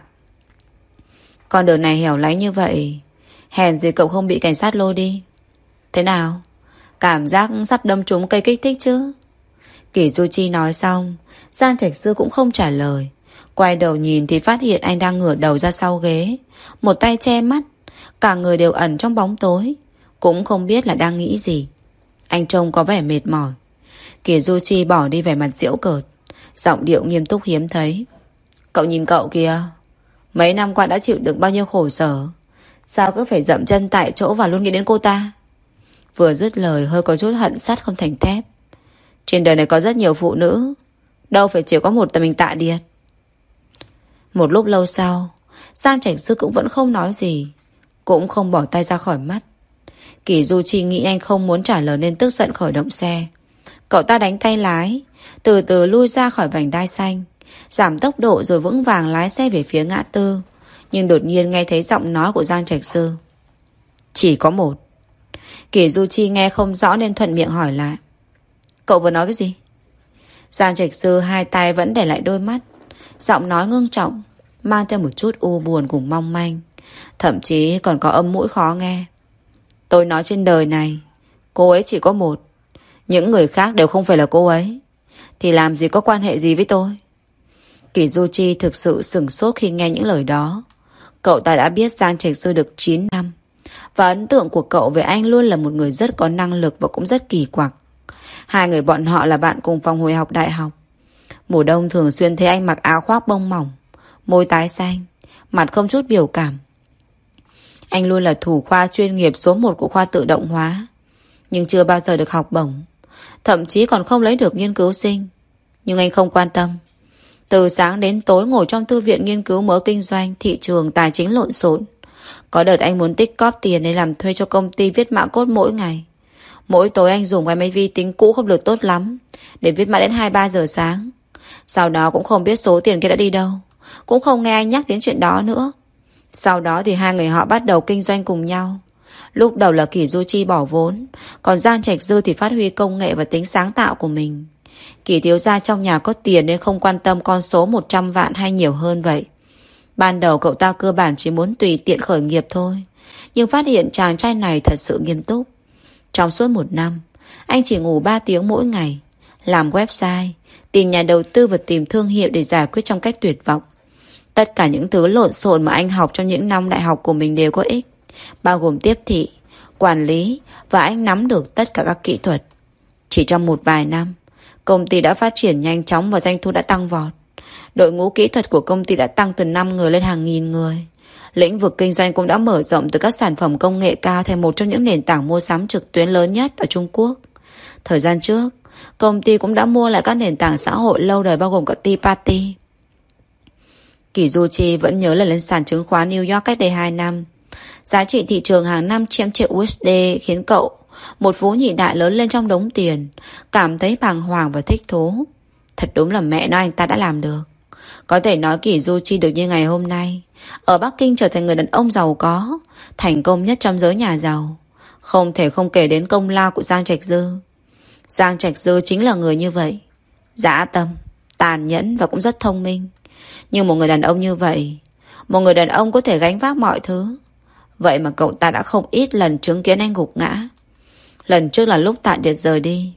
Con đường này hẻo lánh như vậy. Hèn gì cậu không bị cảnh sát lôi đi. Thế nào? Cảm giác sắp đâm trúng cây kích thích chứ? Kỷ Du Chi nói xong. Giang Trạch Sư cũng không trả lời. Quay đầu nhìn thì phát hiện anh đang ngửa đầu ra sau ghế. Một tay che mắt. Cả người đều ẩn trong bóng tối. Cũng không biết là đang nghĩ gì. Anh trông có vẻ mệt mỏi. Kỷ Du Chi bỏ đi vẻ mặt diễu cợt. Giọng điệu nghiêm túc hiếm thấy. Cậu nhìn cậu kìa. Mấy năm qua đã chịu được bao nhiêu khổ sở. Sao cứ phải dậm chân tại chỗ và luôn nghĩ đến cô ta? Vừa dứt lời hơi có chút hận sắt không thành thép. Trên đời này có rất nhiều phụ nữ. Đâu phải chỉ có một tầm mình tạ điệt. Một lúc lâu sau, Giang Trạch Sư cũng vẫn không nói gì. Cũng không bỏ tay ra khỏi mắt. Kỳ Du Chi nghĩ anh không muốn trả lời nên tức giận khởi động xe. Cậu ta đánh tay lái, từ từ lui ra khỏi vành đai xanh, giảm tốc độ rồi vững vàng lái xe về phía ngã tư. Nhưng đột nhiên nghe thấy giọng nói của Giang Trạch Sư. Chỉ có một. Kỳ Du Chi nghe không rõ nên thuận miệng hỏi lại. Cậu vừa nói cái gì? Giang Trạch Sư hai tay vẫn để lại đôi mắt. Giọng nói ngưng trọng, mang theo một chút u buồn cùng mong manh. Thậm chí còn có âm mũi khó nghe. Tôi nói trên đời này, cô ấy chỉ có một. Những người khác đều không phải là cô ấy. Thì làm gì có quan hệ gì với tôi? Kỳ Du Chi thực sự sửng sốt khi nghe những lời đó. Cậu ta đã biết Giang Trạch Sư được 9 năm. Và ấn tượng của cậu về anh luôn là một người rất có năng lực và cũng rất kỳ quặc. Hai người bọn họ là bạn cùng phòng hồi học đại học. Mùa đông thường xuyên thấy anh mặc áo khoác bông mỏng, môi tái xanh, mặt không chút biểu cảm. Anh luôn là thủ khoa chuyên nghiệp số 1 của khoa tự động hóa, nhưng chưa bao giờ được học bổng. Thậm chí còn không lấy được nghiên cứu sinh. Nhưng anh không quan tâm. Từ sáng đến tối ngồi trong thư viện nghiên cứu mớ kinh doanh, thị trường, tài chính lộn xộn. Có đợt anh muốn tích cóp tiền để làm thuê cho công ty viết mã cốt mỗi ngày. Mỗi tối anh dùng cái máy vi tính cũ không được tốt lắm, để viết mã đến 2-3 giờ sáng. Sau đó cũng không biết số tiền kia đã đi đâu. Cũng không nghe anh nhắc đến chuyện đó nữa. Sau đó thì hai người họ bắt đầu kinh doanh cùng nhau. Lúc đầu là Kỳ Du Chi bỏ vốn, còn Giang Trạch Dư thì phát huy công nghệ và tính sáng tạo của mình. Kỳ thiếu gia trong nhà có tiền nên không quan tâm con số 100 vạn hay nhiều hơn vậy. Ban đầu cậu ta cơ bản chỉ muốn tùy tiện khởi nghiệp thôi. Nhưng phát hiện chàng trai này thật sự nghiêm túc. Trong suốt một năm, anh chỉ ngủ 3 tiếng mỗi ngày. Làm website, tìm nhà đầu tư và tìm thương hiệu để giải quyết trong cách tuyệt vọng. Tất cả những thứ lộn xộn mà anh học trong những năm đại học của mình đều có ích. Bao gồm tiếp thị, quản lý và anh nắm được tất cả các kỹ thuật. Chỉ trong một vài năm, công ty đã phát triển nhanh chóng và doanh thu đã tăng vọt. Đội ngũ kỹ thuật của công ty đã tăng từ 5 người lên hàng nghìn người. Lĩnh vực kinh doanh cũng đã mở rộng từ các sản phẩm công nghệ cao thành một trong những nền tảng mua sắm trực tuyến lớn nhất ở Trung Quốc. Thời gian trước, công ty cũng đã mua lại các nền tảng xã hội lâu đời bao gồm cả Tea Party. Kỳ Du Chi vẫn nhớ là lên sàn chứng khoán New York cách đây 2 năm. Giá trị thị trường hàng năm trăm triệu USD khiến cậu, một phú nhị đại lớn lên trong đống tiền, cảm thấy bàng hoàng và thích thú. Thật đúng là mẹ nói anh ta đã làm được. Có thể nói Kỳ Du Chi được như ngày hôm nay. Ở Bắc Kinh trở thành người đàn ông giàu có, thành công nhất trong giới nhà giàu. Không thể không kể đến công lao của Giang Trạch Dư. Giang Trạch Dư chính là người như vậy. Dã tâm, tàn nhẫn và cũng rất thông minh. Nhưng một người đàn ông như vậy, một người đàn ông có thể gánh vác mọi thứ. Vậy mà cậu ta đã không ít lần chứng kiến anh gục ngã. Lần trước là lúc Tạ Điệt rời đi.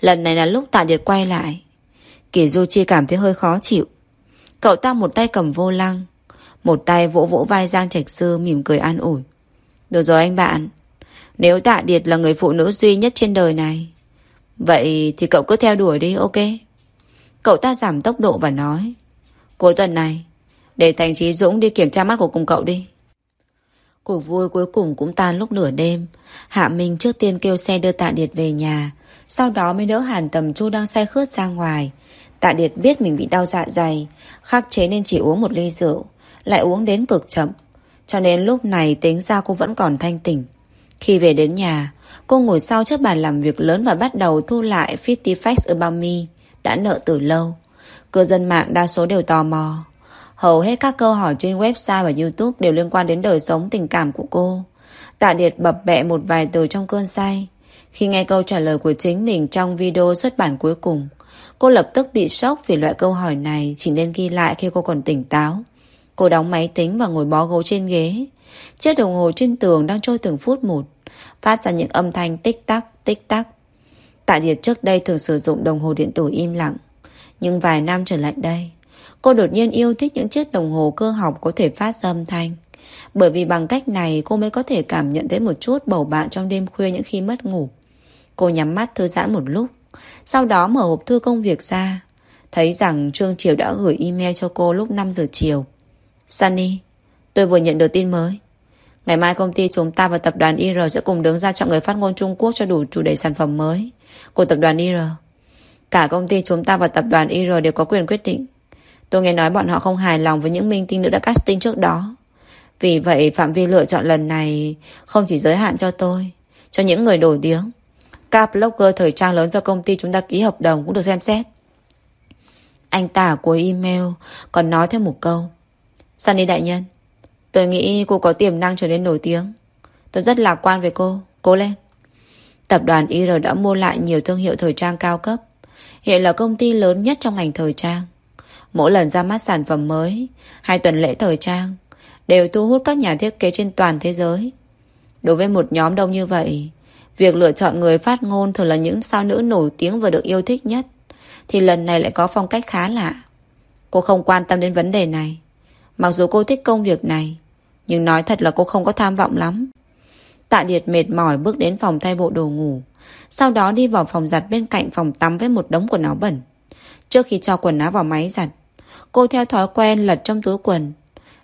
Lần này là lúc Tạ Điệt quay lại. Kỳ Du Chi cảm thấy hơi khó chịu. Cậu ta một tay cầm vô lăng, một tay vỗ vỗ vai Giang Trạch Sư mỉm cười an ủi. Được rồi anh bạn, nếu Tạ Điệt là người phụ nữ duy nhất trên đời này, vậy thì cậu cứ theo đuổi đi, ok? Cậu ta giảm tốc độ và nói. Cuối tuần này, để Thành Trí Dũng đi kiểm tra mắt của cùng cậu đi. Cuộc vui cuối cùng cũng tan lúc nửa đêm. Hạ Minh trước tiên kêu xe đưa Tạ Điệt về nhà, sau đó mới đỡ Hàn Tầm Chu đang say khướt ra ngoài. Tạ Điệt biết mình bị đau dạ dày, khắc chế nên chỉ uống một ly rượu, lại uống đến cực chậm. Cho nên lúc này tính ra cô vẫn còn thanh tỉnh. Khi về đến nhà, cô ngồi sau trước bàn làm việc lớn và bắt đầu thu lại 50 facts about me, đã nợ từ lâu. Cư dân mạng đa số đều tò mò. Hầu hết các câu hỏi trên website và youtube đều liên quan đến đời sống tình cảm của cô. Tạ Điệt bập bẹ một vài từ trong cơn say. Khi nghe câu trả lời của chính mình trong video xuất bản cuối cùng, cô lập tức bị sốc vì loại câu hỏi này chỉ nên ghi lại khi cô còn tỉnh táo. Cô đóng máy tính và ngồi bó gấu trên ghế. Chiếc đồng hồ trên tường đang trôi từng phút một, phát ra những âm thanh tích tắc, tích tắc. Tạ Điệt trước đây thường sử dụng đồng hồ điện tử im lặng. Nhưng vài năm trở lại đây, cô đột nhiên yêu thích những chiếc đồng hồ cơ học có thể phát ra âm thanh. Bởi vì bằng cách này cô mới có thể cảm nhận thấy một chút bầu bạn trong đêm khuya những khi mất ngủ. Cô nhắm mắt thư giãn một lúc, sau đó mở hộp thư công việc ra. Thấy rằng Trương Triều đã gửi email cho cô lúc 5 giờ chiều. Sunny, tôi vừa nhận được tin mới. Ngày mai công ty chúng ta và tập đoàn IR sẽ cùng đứng ra chọn người phát ngôn Trung Quốc cho đủ chủ đề sản phẩm mới của tập đoàn IR. Cả công ty chúng ta và tập đoàn IR đều có quyền quyết định. Tôi nghe nói bọn họ không hài lòng với những minh tinh nữ đã casting trước đó. Vì vậy phạm vi lựa chọn lần này không chỉ giới hạn cho tôi, cho những người nổi tiếng. Các blogger thời trang lớn do công ty chúng ta ký hợp đồng cũng được xem xét. Anh ta cuối email còn nói thêm một câu. Sunny đại nhân, tôi nghĩ cô có tiềm năng trở nên nổi tiếng. Tôi rất lạc quan về cô. Cố lên. Tập đoàn IR đã mua lại nhiều thương hiệu thời trang cao cấp. Hiện là công ty lớn nhất trong ngành thời trang. Mỗi lần ra mắt sản phẩm mới, hai tuần lễ thời trang, đều thu hút các nhà thiết kế trên toàn thế giới. Đối với một nhóm đông như vậy, việc lựa chọn người phát ngôn thường là những sao nữ nổi tiếng và được yêu thích nhất, thì lần này lại có phong cách khá lạ. Cô không quan tâm đến vấn đề này. Mặc dù cô thích công việc này, nhưng nói thật là cô không có tham vọng lắm. Tạ Điệt mệt mỏi bước đến phòng thay bộ đồ ngủ, sau đó đi vào phòng giặt bên cạnh phòng tắm với một đống quần áo bẩn. Trước khi cho quần áo vào máy giặt, cô theo thói quen lật trong túi quần,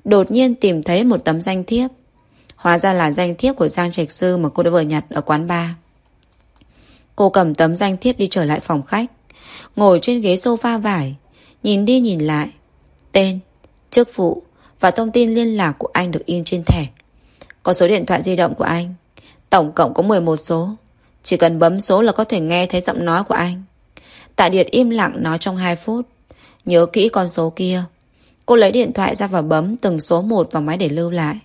đột nhiên tìm thấy một tấm danh thiếp. Hóa ra là danh thiếp của Giang Trạch Sư mà cô đã vừa nhặt ở quán bar. Cô cầm tấm danh thiếp đi trở lại phòng khách, ngồi trên ghế sofa vải, nhìn đi nhìn lại. Tên, chức vụ và thông tin liên lạc của anh được in trên thẻ. Có số điện thoại di động của anh. Tổng cộng có 11 số. Chỉ cần bấm số là có thể nghe thấy giọng nói của anh. Tạ Điệt im lặng nói trong 2 phút. Nhớ kỹ con số kia. Cô lấy điện thoại ra và bấm từng số một vào máy để lưu lại.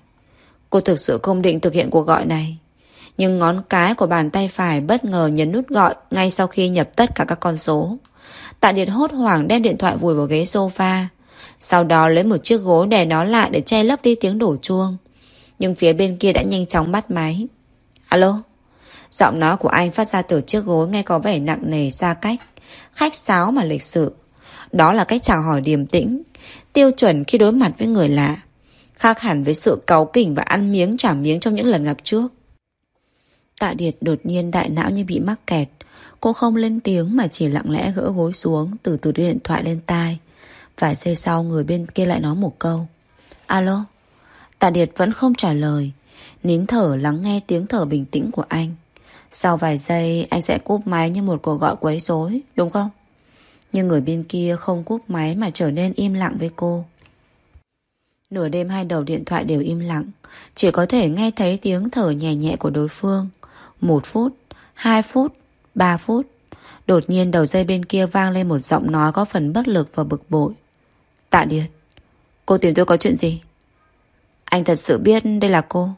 Cô thực sự không định thực hiện cuộc gọi này. Nhưng ngón cái của bàn tay phải bất ngờ nhấn nút gọi ngay sau khi nhập tất cả các con số. Tạ Điệt hốt hoảng đem điện thoại vùi vào ghế sofa. Sau đó lấy một chiếc gối đè nó lại để che lấp đi tiếng đổ chuông. Nhưng phía bên kia đã nhanh chóng bắt máy. Alo? Giọng nói của anh phát ra từ chiếc gối nghe có vẻ nặng nề, xa cách. Khách sáo mà lịch sự. Đó là cách chào hỏi điềm tĩnh, tiêu chuẩn khi đối mặt với người lạ. Khác hẳn với sự cáu kỉnh và ăn miếng trả miếng trong những lần gặp trước. Tạ Điệt đột nhiên đại não như bị mắc kẹt. Cô không lên tiếng mà chỉ lặng lẽ gỡ gối xuống từ từ đưa điện thoại lên tai. Vài giây sau người bên kia lại nói một câu. Alo? Tạ Điệt vẫn không trả lời. Nín thở lắng nghe tiếng thở bình tĩnh của anh. Sau vài giây anh sẽ cúp máy như một cuộc gọi quấy rối, đúng không? Nhưng người bên kia không cúp máy mà trở nên im lặng với cô. Nửa đêm hai đầu điện thoại đều im lặng, chỉ có thể nghe thấy tiếng thở nhẹ nhẹ của đối phương. Một phút, hai phút, ba phút. Đột nhiên đầu dây bên kia vang lên một giọng nói có phần bất lực và bực bội. Tạ Điệt, cô tìm tôi có chuyện gì? Anh thật sự biết đây là cô.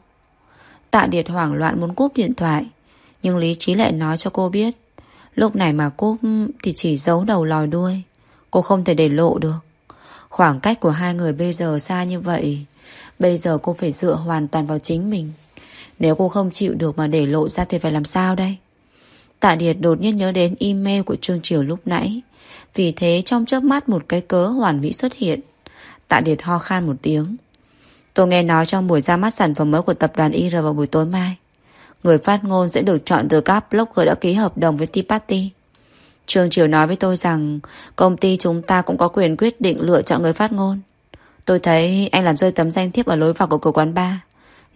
Tạ Điệt hoảng loạn muốn cúp điện thoại, nhưng lý trí lại nói cho cô biết. Lúc này mà cúp thì chỉ giấu đầu lòi đuôi. Cô không thể để lộ được. Khoảng cách của hai người bây giờ xa như vậy, Bây giờ cô phải dựa hoàn toàn vào chính mình Nếu cô không chịu được mà để lộ ra thì phải làm sao đây Tạ Điệt đột nhiên nhớ đến email của Trương Triều lúc nãy, Vì thế trong chớp mắt một cái cớ hoàn mỹ xuất hiện Tạ Điệt ho khan một tiếng Tôi nghe nói trong buổi ra mắt sản phẩm mới của tập đoàn IR vào buổi tối mai Người phát ngôn sẽ được chọn từ các blogger đã ký hợp đồng với Tea Party Trương Triều nói với tôi rằng, công ty chúng ta cũng có quyền quyết định lựa chọn người phát ngôn. Tôi thấy anh làm rơi tấm danh thiếp ở lối vào của cửa quán bar.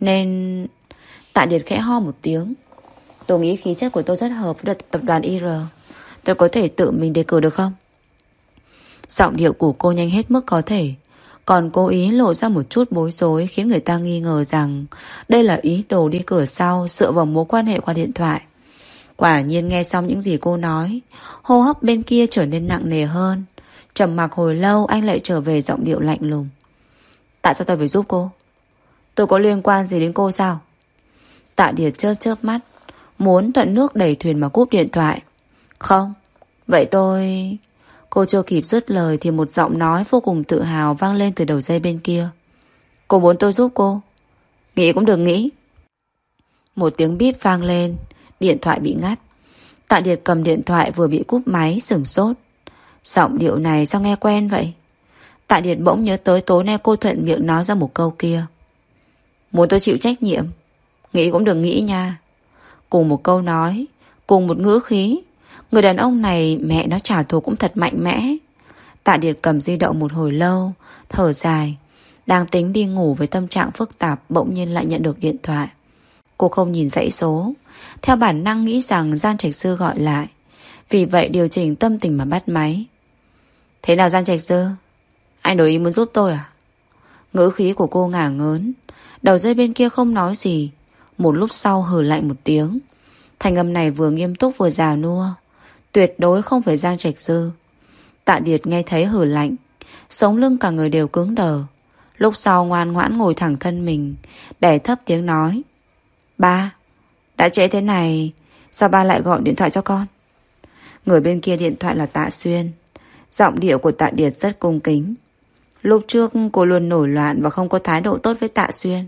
Nên... Tạ Điệt khẽ ho một tiếng. Tôi nghĩ khí chất của tôi rất hợp với tập đoàn IR. Tôi có thể tự mình đề cử được không? Giọng điệu của cô nhanh hết mức có thể. Còn cố ý lộ ra một chút bối rối khiến người ta nghi ngờ rằng đây là ý đồ đi cửa sau dựa vào mối quan hệ qua điện thoại. Quả nhiên nghe xong những gì cô nói, Hô hấp bên kia trở nên nặng nề hơn. Trầm mặc hồi lâu, anh lại trở về giọng điệu lạnh lùng. Tại sao tôi phải giúp cô? Tôi có liên quan gì đến cô sao? Tạ Điệt chớp chớp mắt, Muốn thuận nước đẩy thuyền mà cúp điện thoại. Không, Vậy tôi... Cô chưa kịp dứt lời thì một giọng nói vô cùng tự hào vang lên từ đầu dây bên kia. Cô muốn tôi giúp cô? Nghĩ cũng đừng nghĩ. Một tiếng bíp vang lên. Điện thoại bị ngắt Tạ Điệt cầm điện thoại vừa bị cúp máy sửng sốt Giọng điệu này sao nghe quen vậy Tạ Điệt bỗng nhớ tới tối nay cô thuận miệng nói ra một câu kia Muốn tôi chịu trách nhiệm Nghĩ cũng đừng nghĩ nha Cùng một câu nói, Cùng một ngữ khí Người đàn ông này, mẹ nó trả thù cũng thật mạnh mẽ. Tạ Điệt cầm di động một hồi lâu, Thở dài, Đang tính đi ngủ với tâm trạng phức tạp, Bỗng nhiên lại nhận được điện thoại. Cô không nhìn dãy số. Theo bản năng nghĩ rằng Giang Trạch Sư gọi lại. Vì vậy điều chỉnh tâm tình mà bắt máy. Thế nào Giang Trạch Sư Anh đổi ý muốn giúp tôi à? Ngữ khí của cô ngả ngớn. Đầu dây bên kia không nói gì. Một lúc sau hừ lạnh một tiếng. Thành âm này vừa nghiêm túc vừa già nua. Tuyệt đối không phải Giang Trạch dư. Tạ Điệt nghe thấy hử lạnh, Sống lưng cả người đều cứng đờ. Lúc sau ngoan ngoãn ngồi thẳng thân mình Để thấp tiếng nói, Ba, đã trễ thế này, Sao ba lại gọi điện thoại cho con? Người bên kia điện thoại là Tạ Xuyên. Giọng điệu của Tạ Điệt rất cung kính. Lúc trước cô luôn nổi loạn Và không có thái độ tốt với Tạ Xuyên.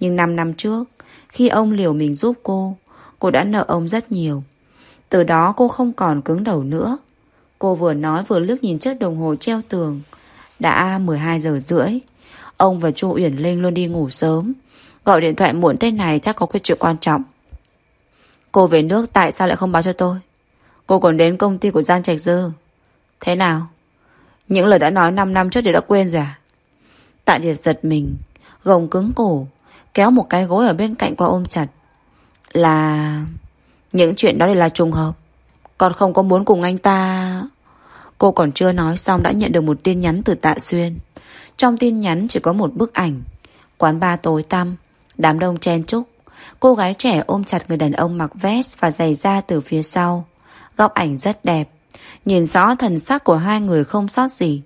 Nhưng 5 năm trước, Khi ông liều mình giúp cô Cô đã nợ ông rất nhiều. Từ đó cô không còn cứng đầu nữa. Cô vừa nói vừa lướt nhìn chiếc đồng hồ treo tường. Đã 12 giờ rưỡi. Ông và Chu Uyển Linh luôn đi ngủ sớm. Gọi điện thoại muộn thế này chắc có quyết chuyện quan trọng. Cô về nước tại sao lại không báo cho tôi? Cô còn đến công ty của Giang Trạch Dư. Thế nào? Những lời đã nói 5 năm trước đều đã quên rồi à? Tạ Điệt giật mình, Gồng cứng cổ, Kéo một cái gối ở bên cạnh qua ôm chặt. Là những chuyện đó đều là trùng hợp Còn không có muốn cùng anh ta Cô còn chưa nói xong đã nhận được một tin nhắn từ Tạ Xuyên Trong tin nhắn chỉ có một bức ảnh Quán ba tối tăm Đám đông chen chúc Cô gái trẻ ôm chặt người đàn ông mặc vest và giày da từ phía sau. Góc ảnh rất đẹp. Nhìn rõ thần sắc của hai người không sót gì.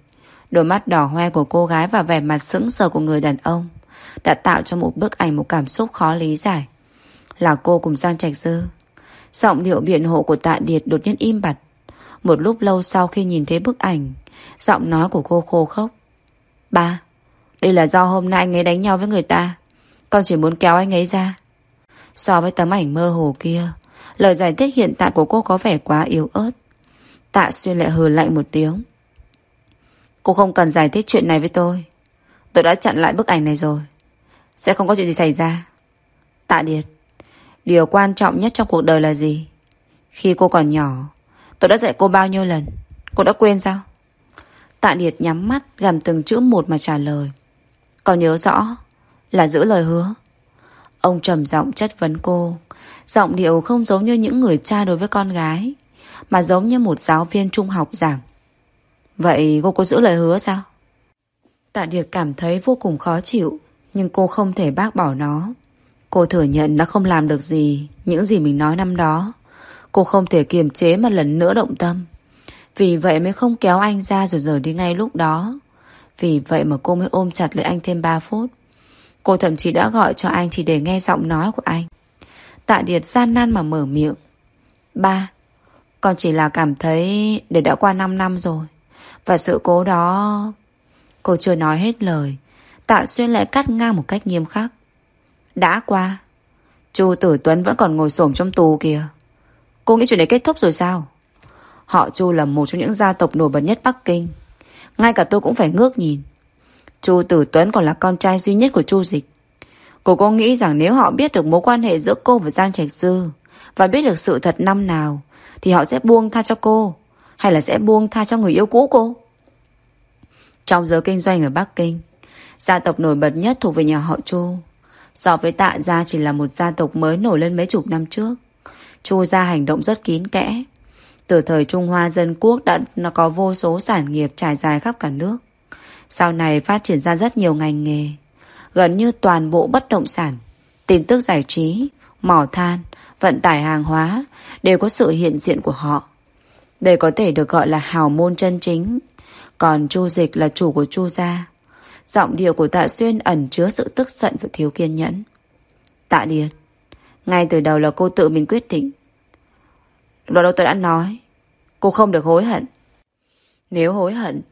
Đôi mắt đỏ hoe của cô gái và vẻ mặt sững sờ của người đàn ông đã tạo cho một bức ảnh một cảm xúc khó lý giải. Là cô cùng Giang Trạch Dư. Giọng điệu biện hộ của tạ điệt đột nhiên im bặt. Một lúc lâu sau khi nhìn thấy bức ảnh, giọng nói của cô khô khốc. Ba, đây là do hôm nay anh ấy đánh nhau với người ta. Con chỉ muốn kéo anh ấy ra. So với tấm ảnh mơ hồ kia, lời giải thích hiện tại của cô có vẻ quá yếu ớt. Tạ Xuyên lại hừ lạnh một tiếng. Cô không cần giải thích chuyện này với tôi. Tôi đã chặn lại bức ảnh này rồi. Sẽ không có chuyện gì xảy ra. Tạ Điệt, điều quan trọng nhất trong cuộc đời là gì? Khi cô còn nhỏ, tôi đã dạy cô bao nhiêu lần? Cô đã quên sao? Tạ Điệt nhắm mắt gầm từng chữ một mà trả lời. Còn nhớ rõ là giữ lời hứa. Ông trầm giọng chất vấn cô. Giọng điệu không giống như những người cha đối với con gái, mà giống như một giáo viên trung học giảng. Vậy cô có giữ lời hứa sao? Tạ Điệt cảm thấy vô cùng khó chịu, nhưng cô không thể bác bỏ nó. Cô thừa nhận đã không làm được gì, những gì mình nói năm đó. Cô không thể kiềm chế mà lần nữa động tâm. Vì vậy mới không kéo anh ra rồi rời đi ngay lúc đó. Vì vậy mà cô mới ôm chặt lấy anh thêm 3 phút. Cô thậm chí đã gọi cho anh chỉ để nghe giọng nói của anh. Tạ Điệt gian nan mà mở miệng. Ba, con chỉ là cảm thấy để đã qua 5 năm rồi. Và sự cố đó... Cô chưa nói hết lời. Tạ Xuyên lại cắt ngang một cách nghiêm khắc. Đã qua. Chu Tử Tuấn vẫn còn ngồi xổm trong tù kìa. Cô nghĩ chuyện này kết thúc rồi sao? Họ Chu là một trong những gia tộc nổi bật nhất Bắc Kinh. Ngay cả tôi cũng phải ngước nhìn. Chu Tử Tuấn còn là con trai duy nhất của Chu Dịch. Cô có nghĩ rằng nếu họ biết được mối quan hệ giữa cô và Giang Trạch Sư và biết được sự thật năm nào thì họ sẽ buông tha cho cô hay là sẽ buông tha cho người yêu cũ cô? Trong giới kinh doanh ở Bắc Kinh, gia tộc nổi bật nhất thuộc về nhà họ Chu. So với tạ gia chỉ là một gia tộc mới nổi lên mấy chục năm trước. Chu gia hành động rất kín kẽ. Từ thời Trung Hoa Dân Quốc đã có vô số sản nghiệp trải dài khắp cả nước. Sau này phát triển ra rất nhiều ngành nghề. Gần như toàn bộ bất động sản, tin tức giải trí, mỏ than, vận tải hàng hóa đều có sự hiện diện của họ. Đây có thể được gọi là hào môn chân chính. Còn Chu Dịch là chủ của Chu gia. Giọng điệu của Tạ Xuyên ẩn chứa sự tức giận và thiếu kiên nhẫn. Tạ Điệt, ngay từ đầu là cô tự mình quyết định. Lúc đó tôi đã nói, cô không được hối hận. Nếu hối hận,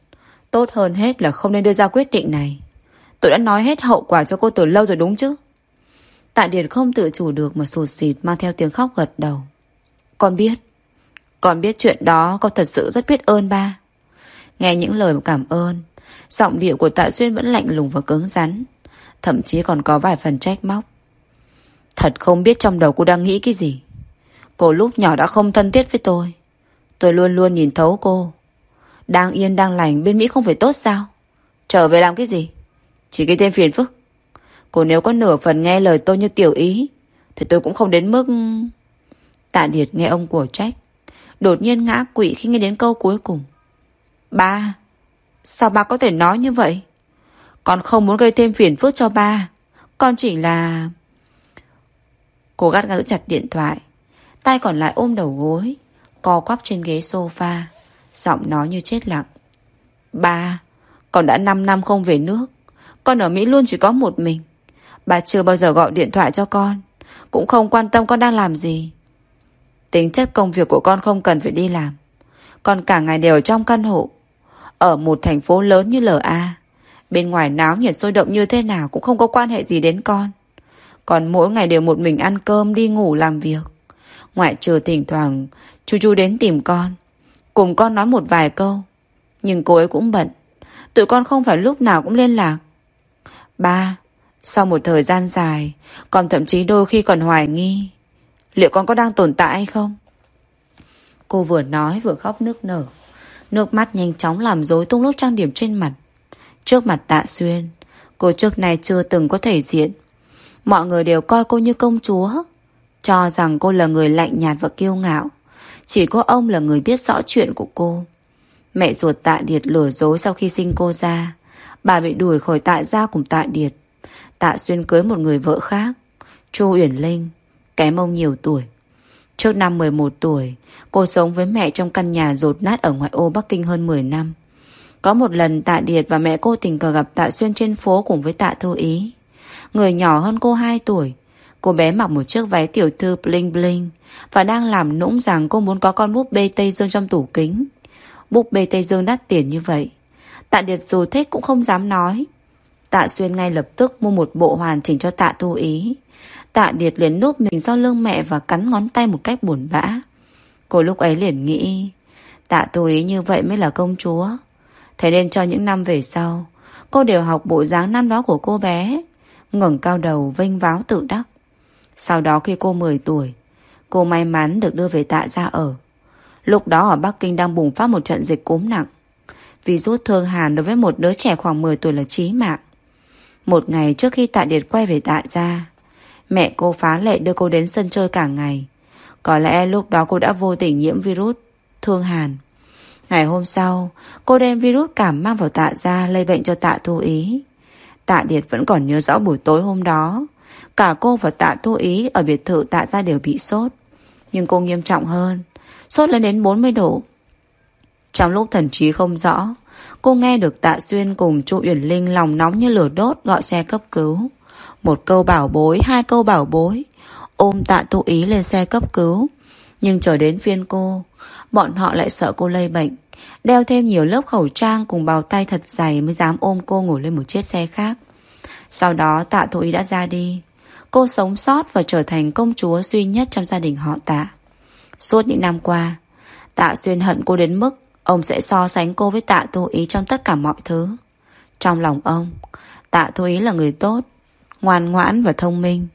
tốt hơn hết là không nên đưa ra quyết định này. Tôi đã nói hết hậu quả cho cô từ lâu rồi đúng chứ? Tạ Điệt không tự chủ được mà sụt xịt mang theo tiếng khóc gật đầu. Con biết. Con biết chuyện đó con thật sự rất biết ơn ba. Nghe những lời cảm ơn, giọng điệu của Tạ Xuyên vẫn lạnh lùng và cứng rắn. Thậm chí còn có vài phần trách móc. Thật không biết trong đầu cô đang nghĩ cái gì. Cô lúc nhỏ đã không thân thiết với tôi. Tôi luôn luôn nhìn thấu cô. Đang yên, đang lành, bên Mỹ không phải tốt sao? Trở về làm cái gì? Chỉ gây thêm phiền phức. Cô nếu có nửa phần nghe lời tôi như tiểu ý, Thì tôi cũng không đến mức Tạ Điệt nghe ông của trách, Đột nhiên ngã quỵ khi nghe đến câu cuối cùng Ba Sao ba có thể nói như vậy? Con không muốn gây thêm phiền phức cho ba. Con chỉ là Cô gắt gao giữ chặt điện thoại. Tay còn lại ôm đầu gối, Co quắp trên ghế sofa, Giọng nói như chết lặng. Ba, Con đã 5 năm không về nước. Con ở Mỹ luôn chỉ có một mình. Bà chưa bao giờ gọi điện thoại cho con, Cũng không quan tâm con đang làm gì. Tính chất công việc của con không cần phải đi làm. Con cả ngày đều ở trong căn hộ. Ở một thành phố lớn như LA Bên ngoài náo nhiệt sôi động như thế nào Cũng không có quan hệ gì đến con. Còn mỗi ngày đều một mình ăn cơm Đi ngủ làm việc. Ngoại trừ thỉnh thoảng Chú chú đến tìm con. Cùng con nói một vài câu. Nhưng cô ấy cũng bận. Tụi con không phải lúc nào cũng liên lạc. Ba sau một thời gian dài, con thậm chí đôi khi còn hoài nghi. Liệu con có đang tồn tại hay không? Cô vừa nói vừa khóc nước nở. Nước mắt nhanh chóng làm rối tung lúc trang điểm trên mặt. Trước mặt tạ xuyên, cô trước này chưa từng có thể diện. Mọi người đều coi cô như công chúa. Cho rằng cô là người lạnh nhạt và kiêu ngạo. Chỉ có ông là người biết rõ chuyện của cô. Mẹ ruột tạ điệt lừa dối sau khi sinh cô ra. Bà bị đuổi khỏi tạ gia cùng tạ điệt. Tạ Xuyên cưới một người vợ khác Chu Uyển Linh Kém ông nhiều tuổi Trước năm 11 tuổi, Cô sống với mẹ trong căn nhà rột nát ở ngoại ô Bắc Kinh hơn 10 năm Có một lần Tạ Điệt và mẹ cô tình cờ gặp Tạ Xuyên trên phố cùng với Tạ Thư Ý Người nhỏ hơn cô 2 tuổi, Cô bé mặc một chiếc váy tiểu thư bling bling Và đang làm nũng rằng cô muốn có con búp bê Tây Dương trong tủ kính Búp bê Tây Dương đắt tiền như vậy Tạ Điệt dù thích cũng không dám nói. Tạ Xuyên ngay lập tức mua một bộ hoàn chỉnh cho tạ thu ý. Tạ Điệt liền núp mình sau lưng mẹ và cắn ngón tay một cách buồn bã. Cô lúc ấy liền nghĩ, tạ tu ý như vậy mới là công chúa. Thế nên cho những năm về sau, cô đều học bộ dáng năm đó của cô bé, ngẩng cao đầu vênh váo tự đắc. Sau đó khi cô 10 tuổi, cô may mắn được đưa về tạ gia ở. Lúc đó ở Bắc Kinh đang bùng phát một trận dịch cúm nặng. Vì rút thương hàn đối với một đứa trẻ khoảng 10 tuổi là chí mạng. Một ngày trước khi tạ điệt quay về tạ gia, mẹ cô phá lệ đưa cô đến sân chơi cả ngày. Có lẽ lúc đó cô đã vô tình nhiễm virus thương hàn. Ngày hôm sau, cô đem virus cảm mang vào tạ gia lây bệnh cho tạ thu ý. Tạ Điệt vẫn còn nhớ rõ buổi tối hôm đó. Cả cô và tạ thu ý ở biệt thự tạ gia đều bị sốt. Nhưng cô nghiêm trọng hơn. Sốt lên đến 40 độ. Trong lúc thần trí không rõ, cô nghe được tạ xuyên cùng chu Uyển Linh lòng nóng như lửa đốt gọi xe cấp cứu. Một câu bảo bối, hai câu bảo bối. Ôm tạ thu ý lên xe cấp cứu. Nhưng chờ đến phiên cô, bọn họ lại sợ cô lây bệnh. Đeo thêm nhiều lớp khẩu trang cùng bào tay thật dày mới dám ôm cô ngồi lên một chiếc xe khác. Sau đó tạ thụ ý đã ra đi. Cô sống sót và trở thành công chúa duy nhất trong gia đình họ tạ. Suốt những năm qua, tạ xuyên hận cô đến mức ông sẽ so sánh cô với tạ tu ý trong tất cả mọi thứ. Trong lòng ông, tạ tu ý là người tốt, ngoan ngoãn và thông minh.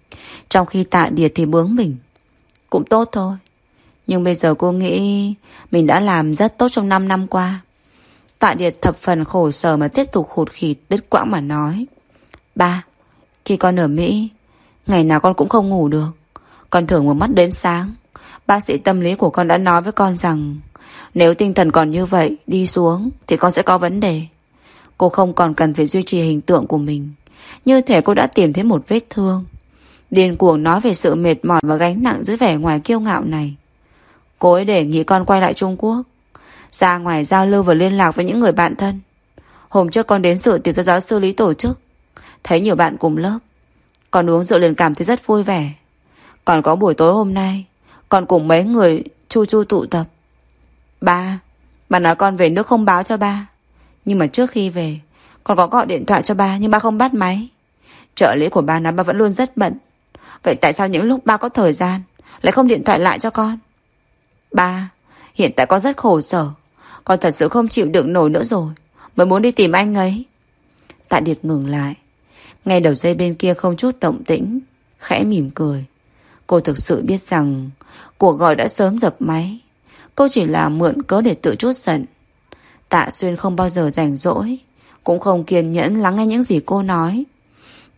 Trong khi tạ điệt thì bướng mình Cũng tốt thôi. Nhưng bây giờ cô nghĩ mình đã làm rất tốt trong 5 năm qua. Tạ Điệt thập phần khổ sở mà tiếp tục khụt khịt đứt quãng mà nói. Ba, khi con ở Mỹ, ngày nào con cũng không ngủ được. Con thường một mắt đến sáng. Bác sĩ tâm lý của con đã nói với con rằng nếu tinh thần còn như vậy đi xuống thì con sẽ có vấn đề. Cô không còn cần phải duy trì hình tượng của mình. Như thể cô đã tìm thấy một vết thương. Điên cuồng nói về sự mệt mỏi và gánh nặng dưới vẻ ngoài kiêu ngạo này. Cô ấy đề nghị con quay lại Trung Quốc, Ra ngoài giao lưu và liên lạc với những người bạn thân. Hôm trước con đến sự tiệc do giáo sư Lý tổ chức. Thấy nhiều bạn cùng lớp. Con uống rượu liền cảm thấy rất vui vẻ. Còn có buổi tối hôm nay, Con cùng mấy người chu chu tụ tập. Ba, Bà nói con về nước không báo cho ba. Nhưng mà trước khi về con có gọi điện thoại cho ba nhưng ba không bắt máy Trợ lý của ba nói ba vẫn luôn rất bận Vậy tại sao những lúc ba có thời gian Lại không điện thoại lại cho con Ba, hiện tại con rất khổ sở. Con thật sự không chịu đựng nổi nữa rồi. Mới muốn đi tìm anh ấy. Tạ Điệt ngừng lại. Ngay đầu dây bên kia không chút động tĩnh. Khẽ mỉm cười. Cô thực sự biết rằng cuộc gọi đã sớm dập máy. Cô chỉ là mượn cớ để tự chút giận. Tạ Xuyên không bao giờ rảnh rỗi. Cũng không kiên nhẫn lắng nghe những gì cô nói.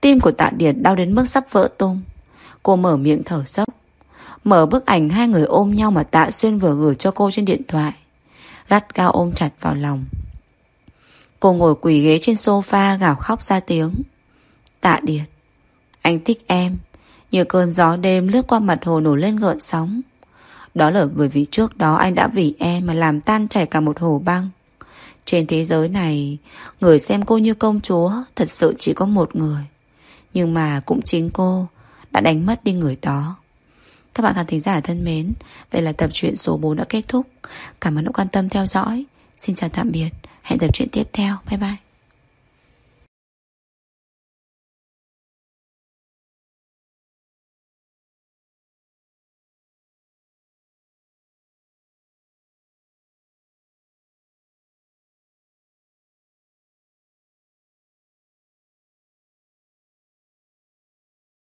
Tim của Tạ Điệt đau đến mức sắp vỡ tung. Cô mở miệng thở dốc. Mở bức ảnh hai người ôm nhau mà Tạ Xuyên vừa gửi cho cô trên điện thoại. Gắt cao ôm chặt vào lòng. Cô ngồi quỳ ghế trên sofa gào khóc ra tiếng. Tạ Điệt. Anh thích em. Như cơn gió đêm lướt qua mặt hồ nổi lên gợn sóng. Đó là bởi vì trước đó anh đã vì em mà làm tan chảy cả một hồ băng. Trên thế giới này, người xem cô như công chúa thật sự chỉ có một người. Nhưng mà cũng chính cô đã đánh mất đi người đó. Các bạn khán thính giả thân mến, vậy là tập truyện số 4 đã kết thúc. Cảm ơn đã quan tâm theo dõi. Xin chào tạm biệt. Hẹn tập truyện tiếp theo. Bye bye.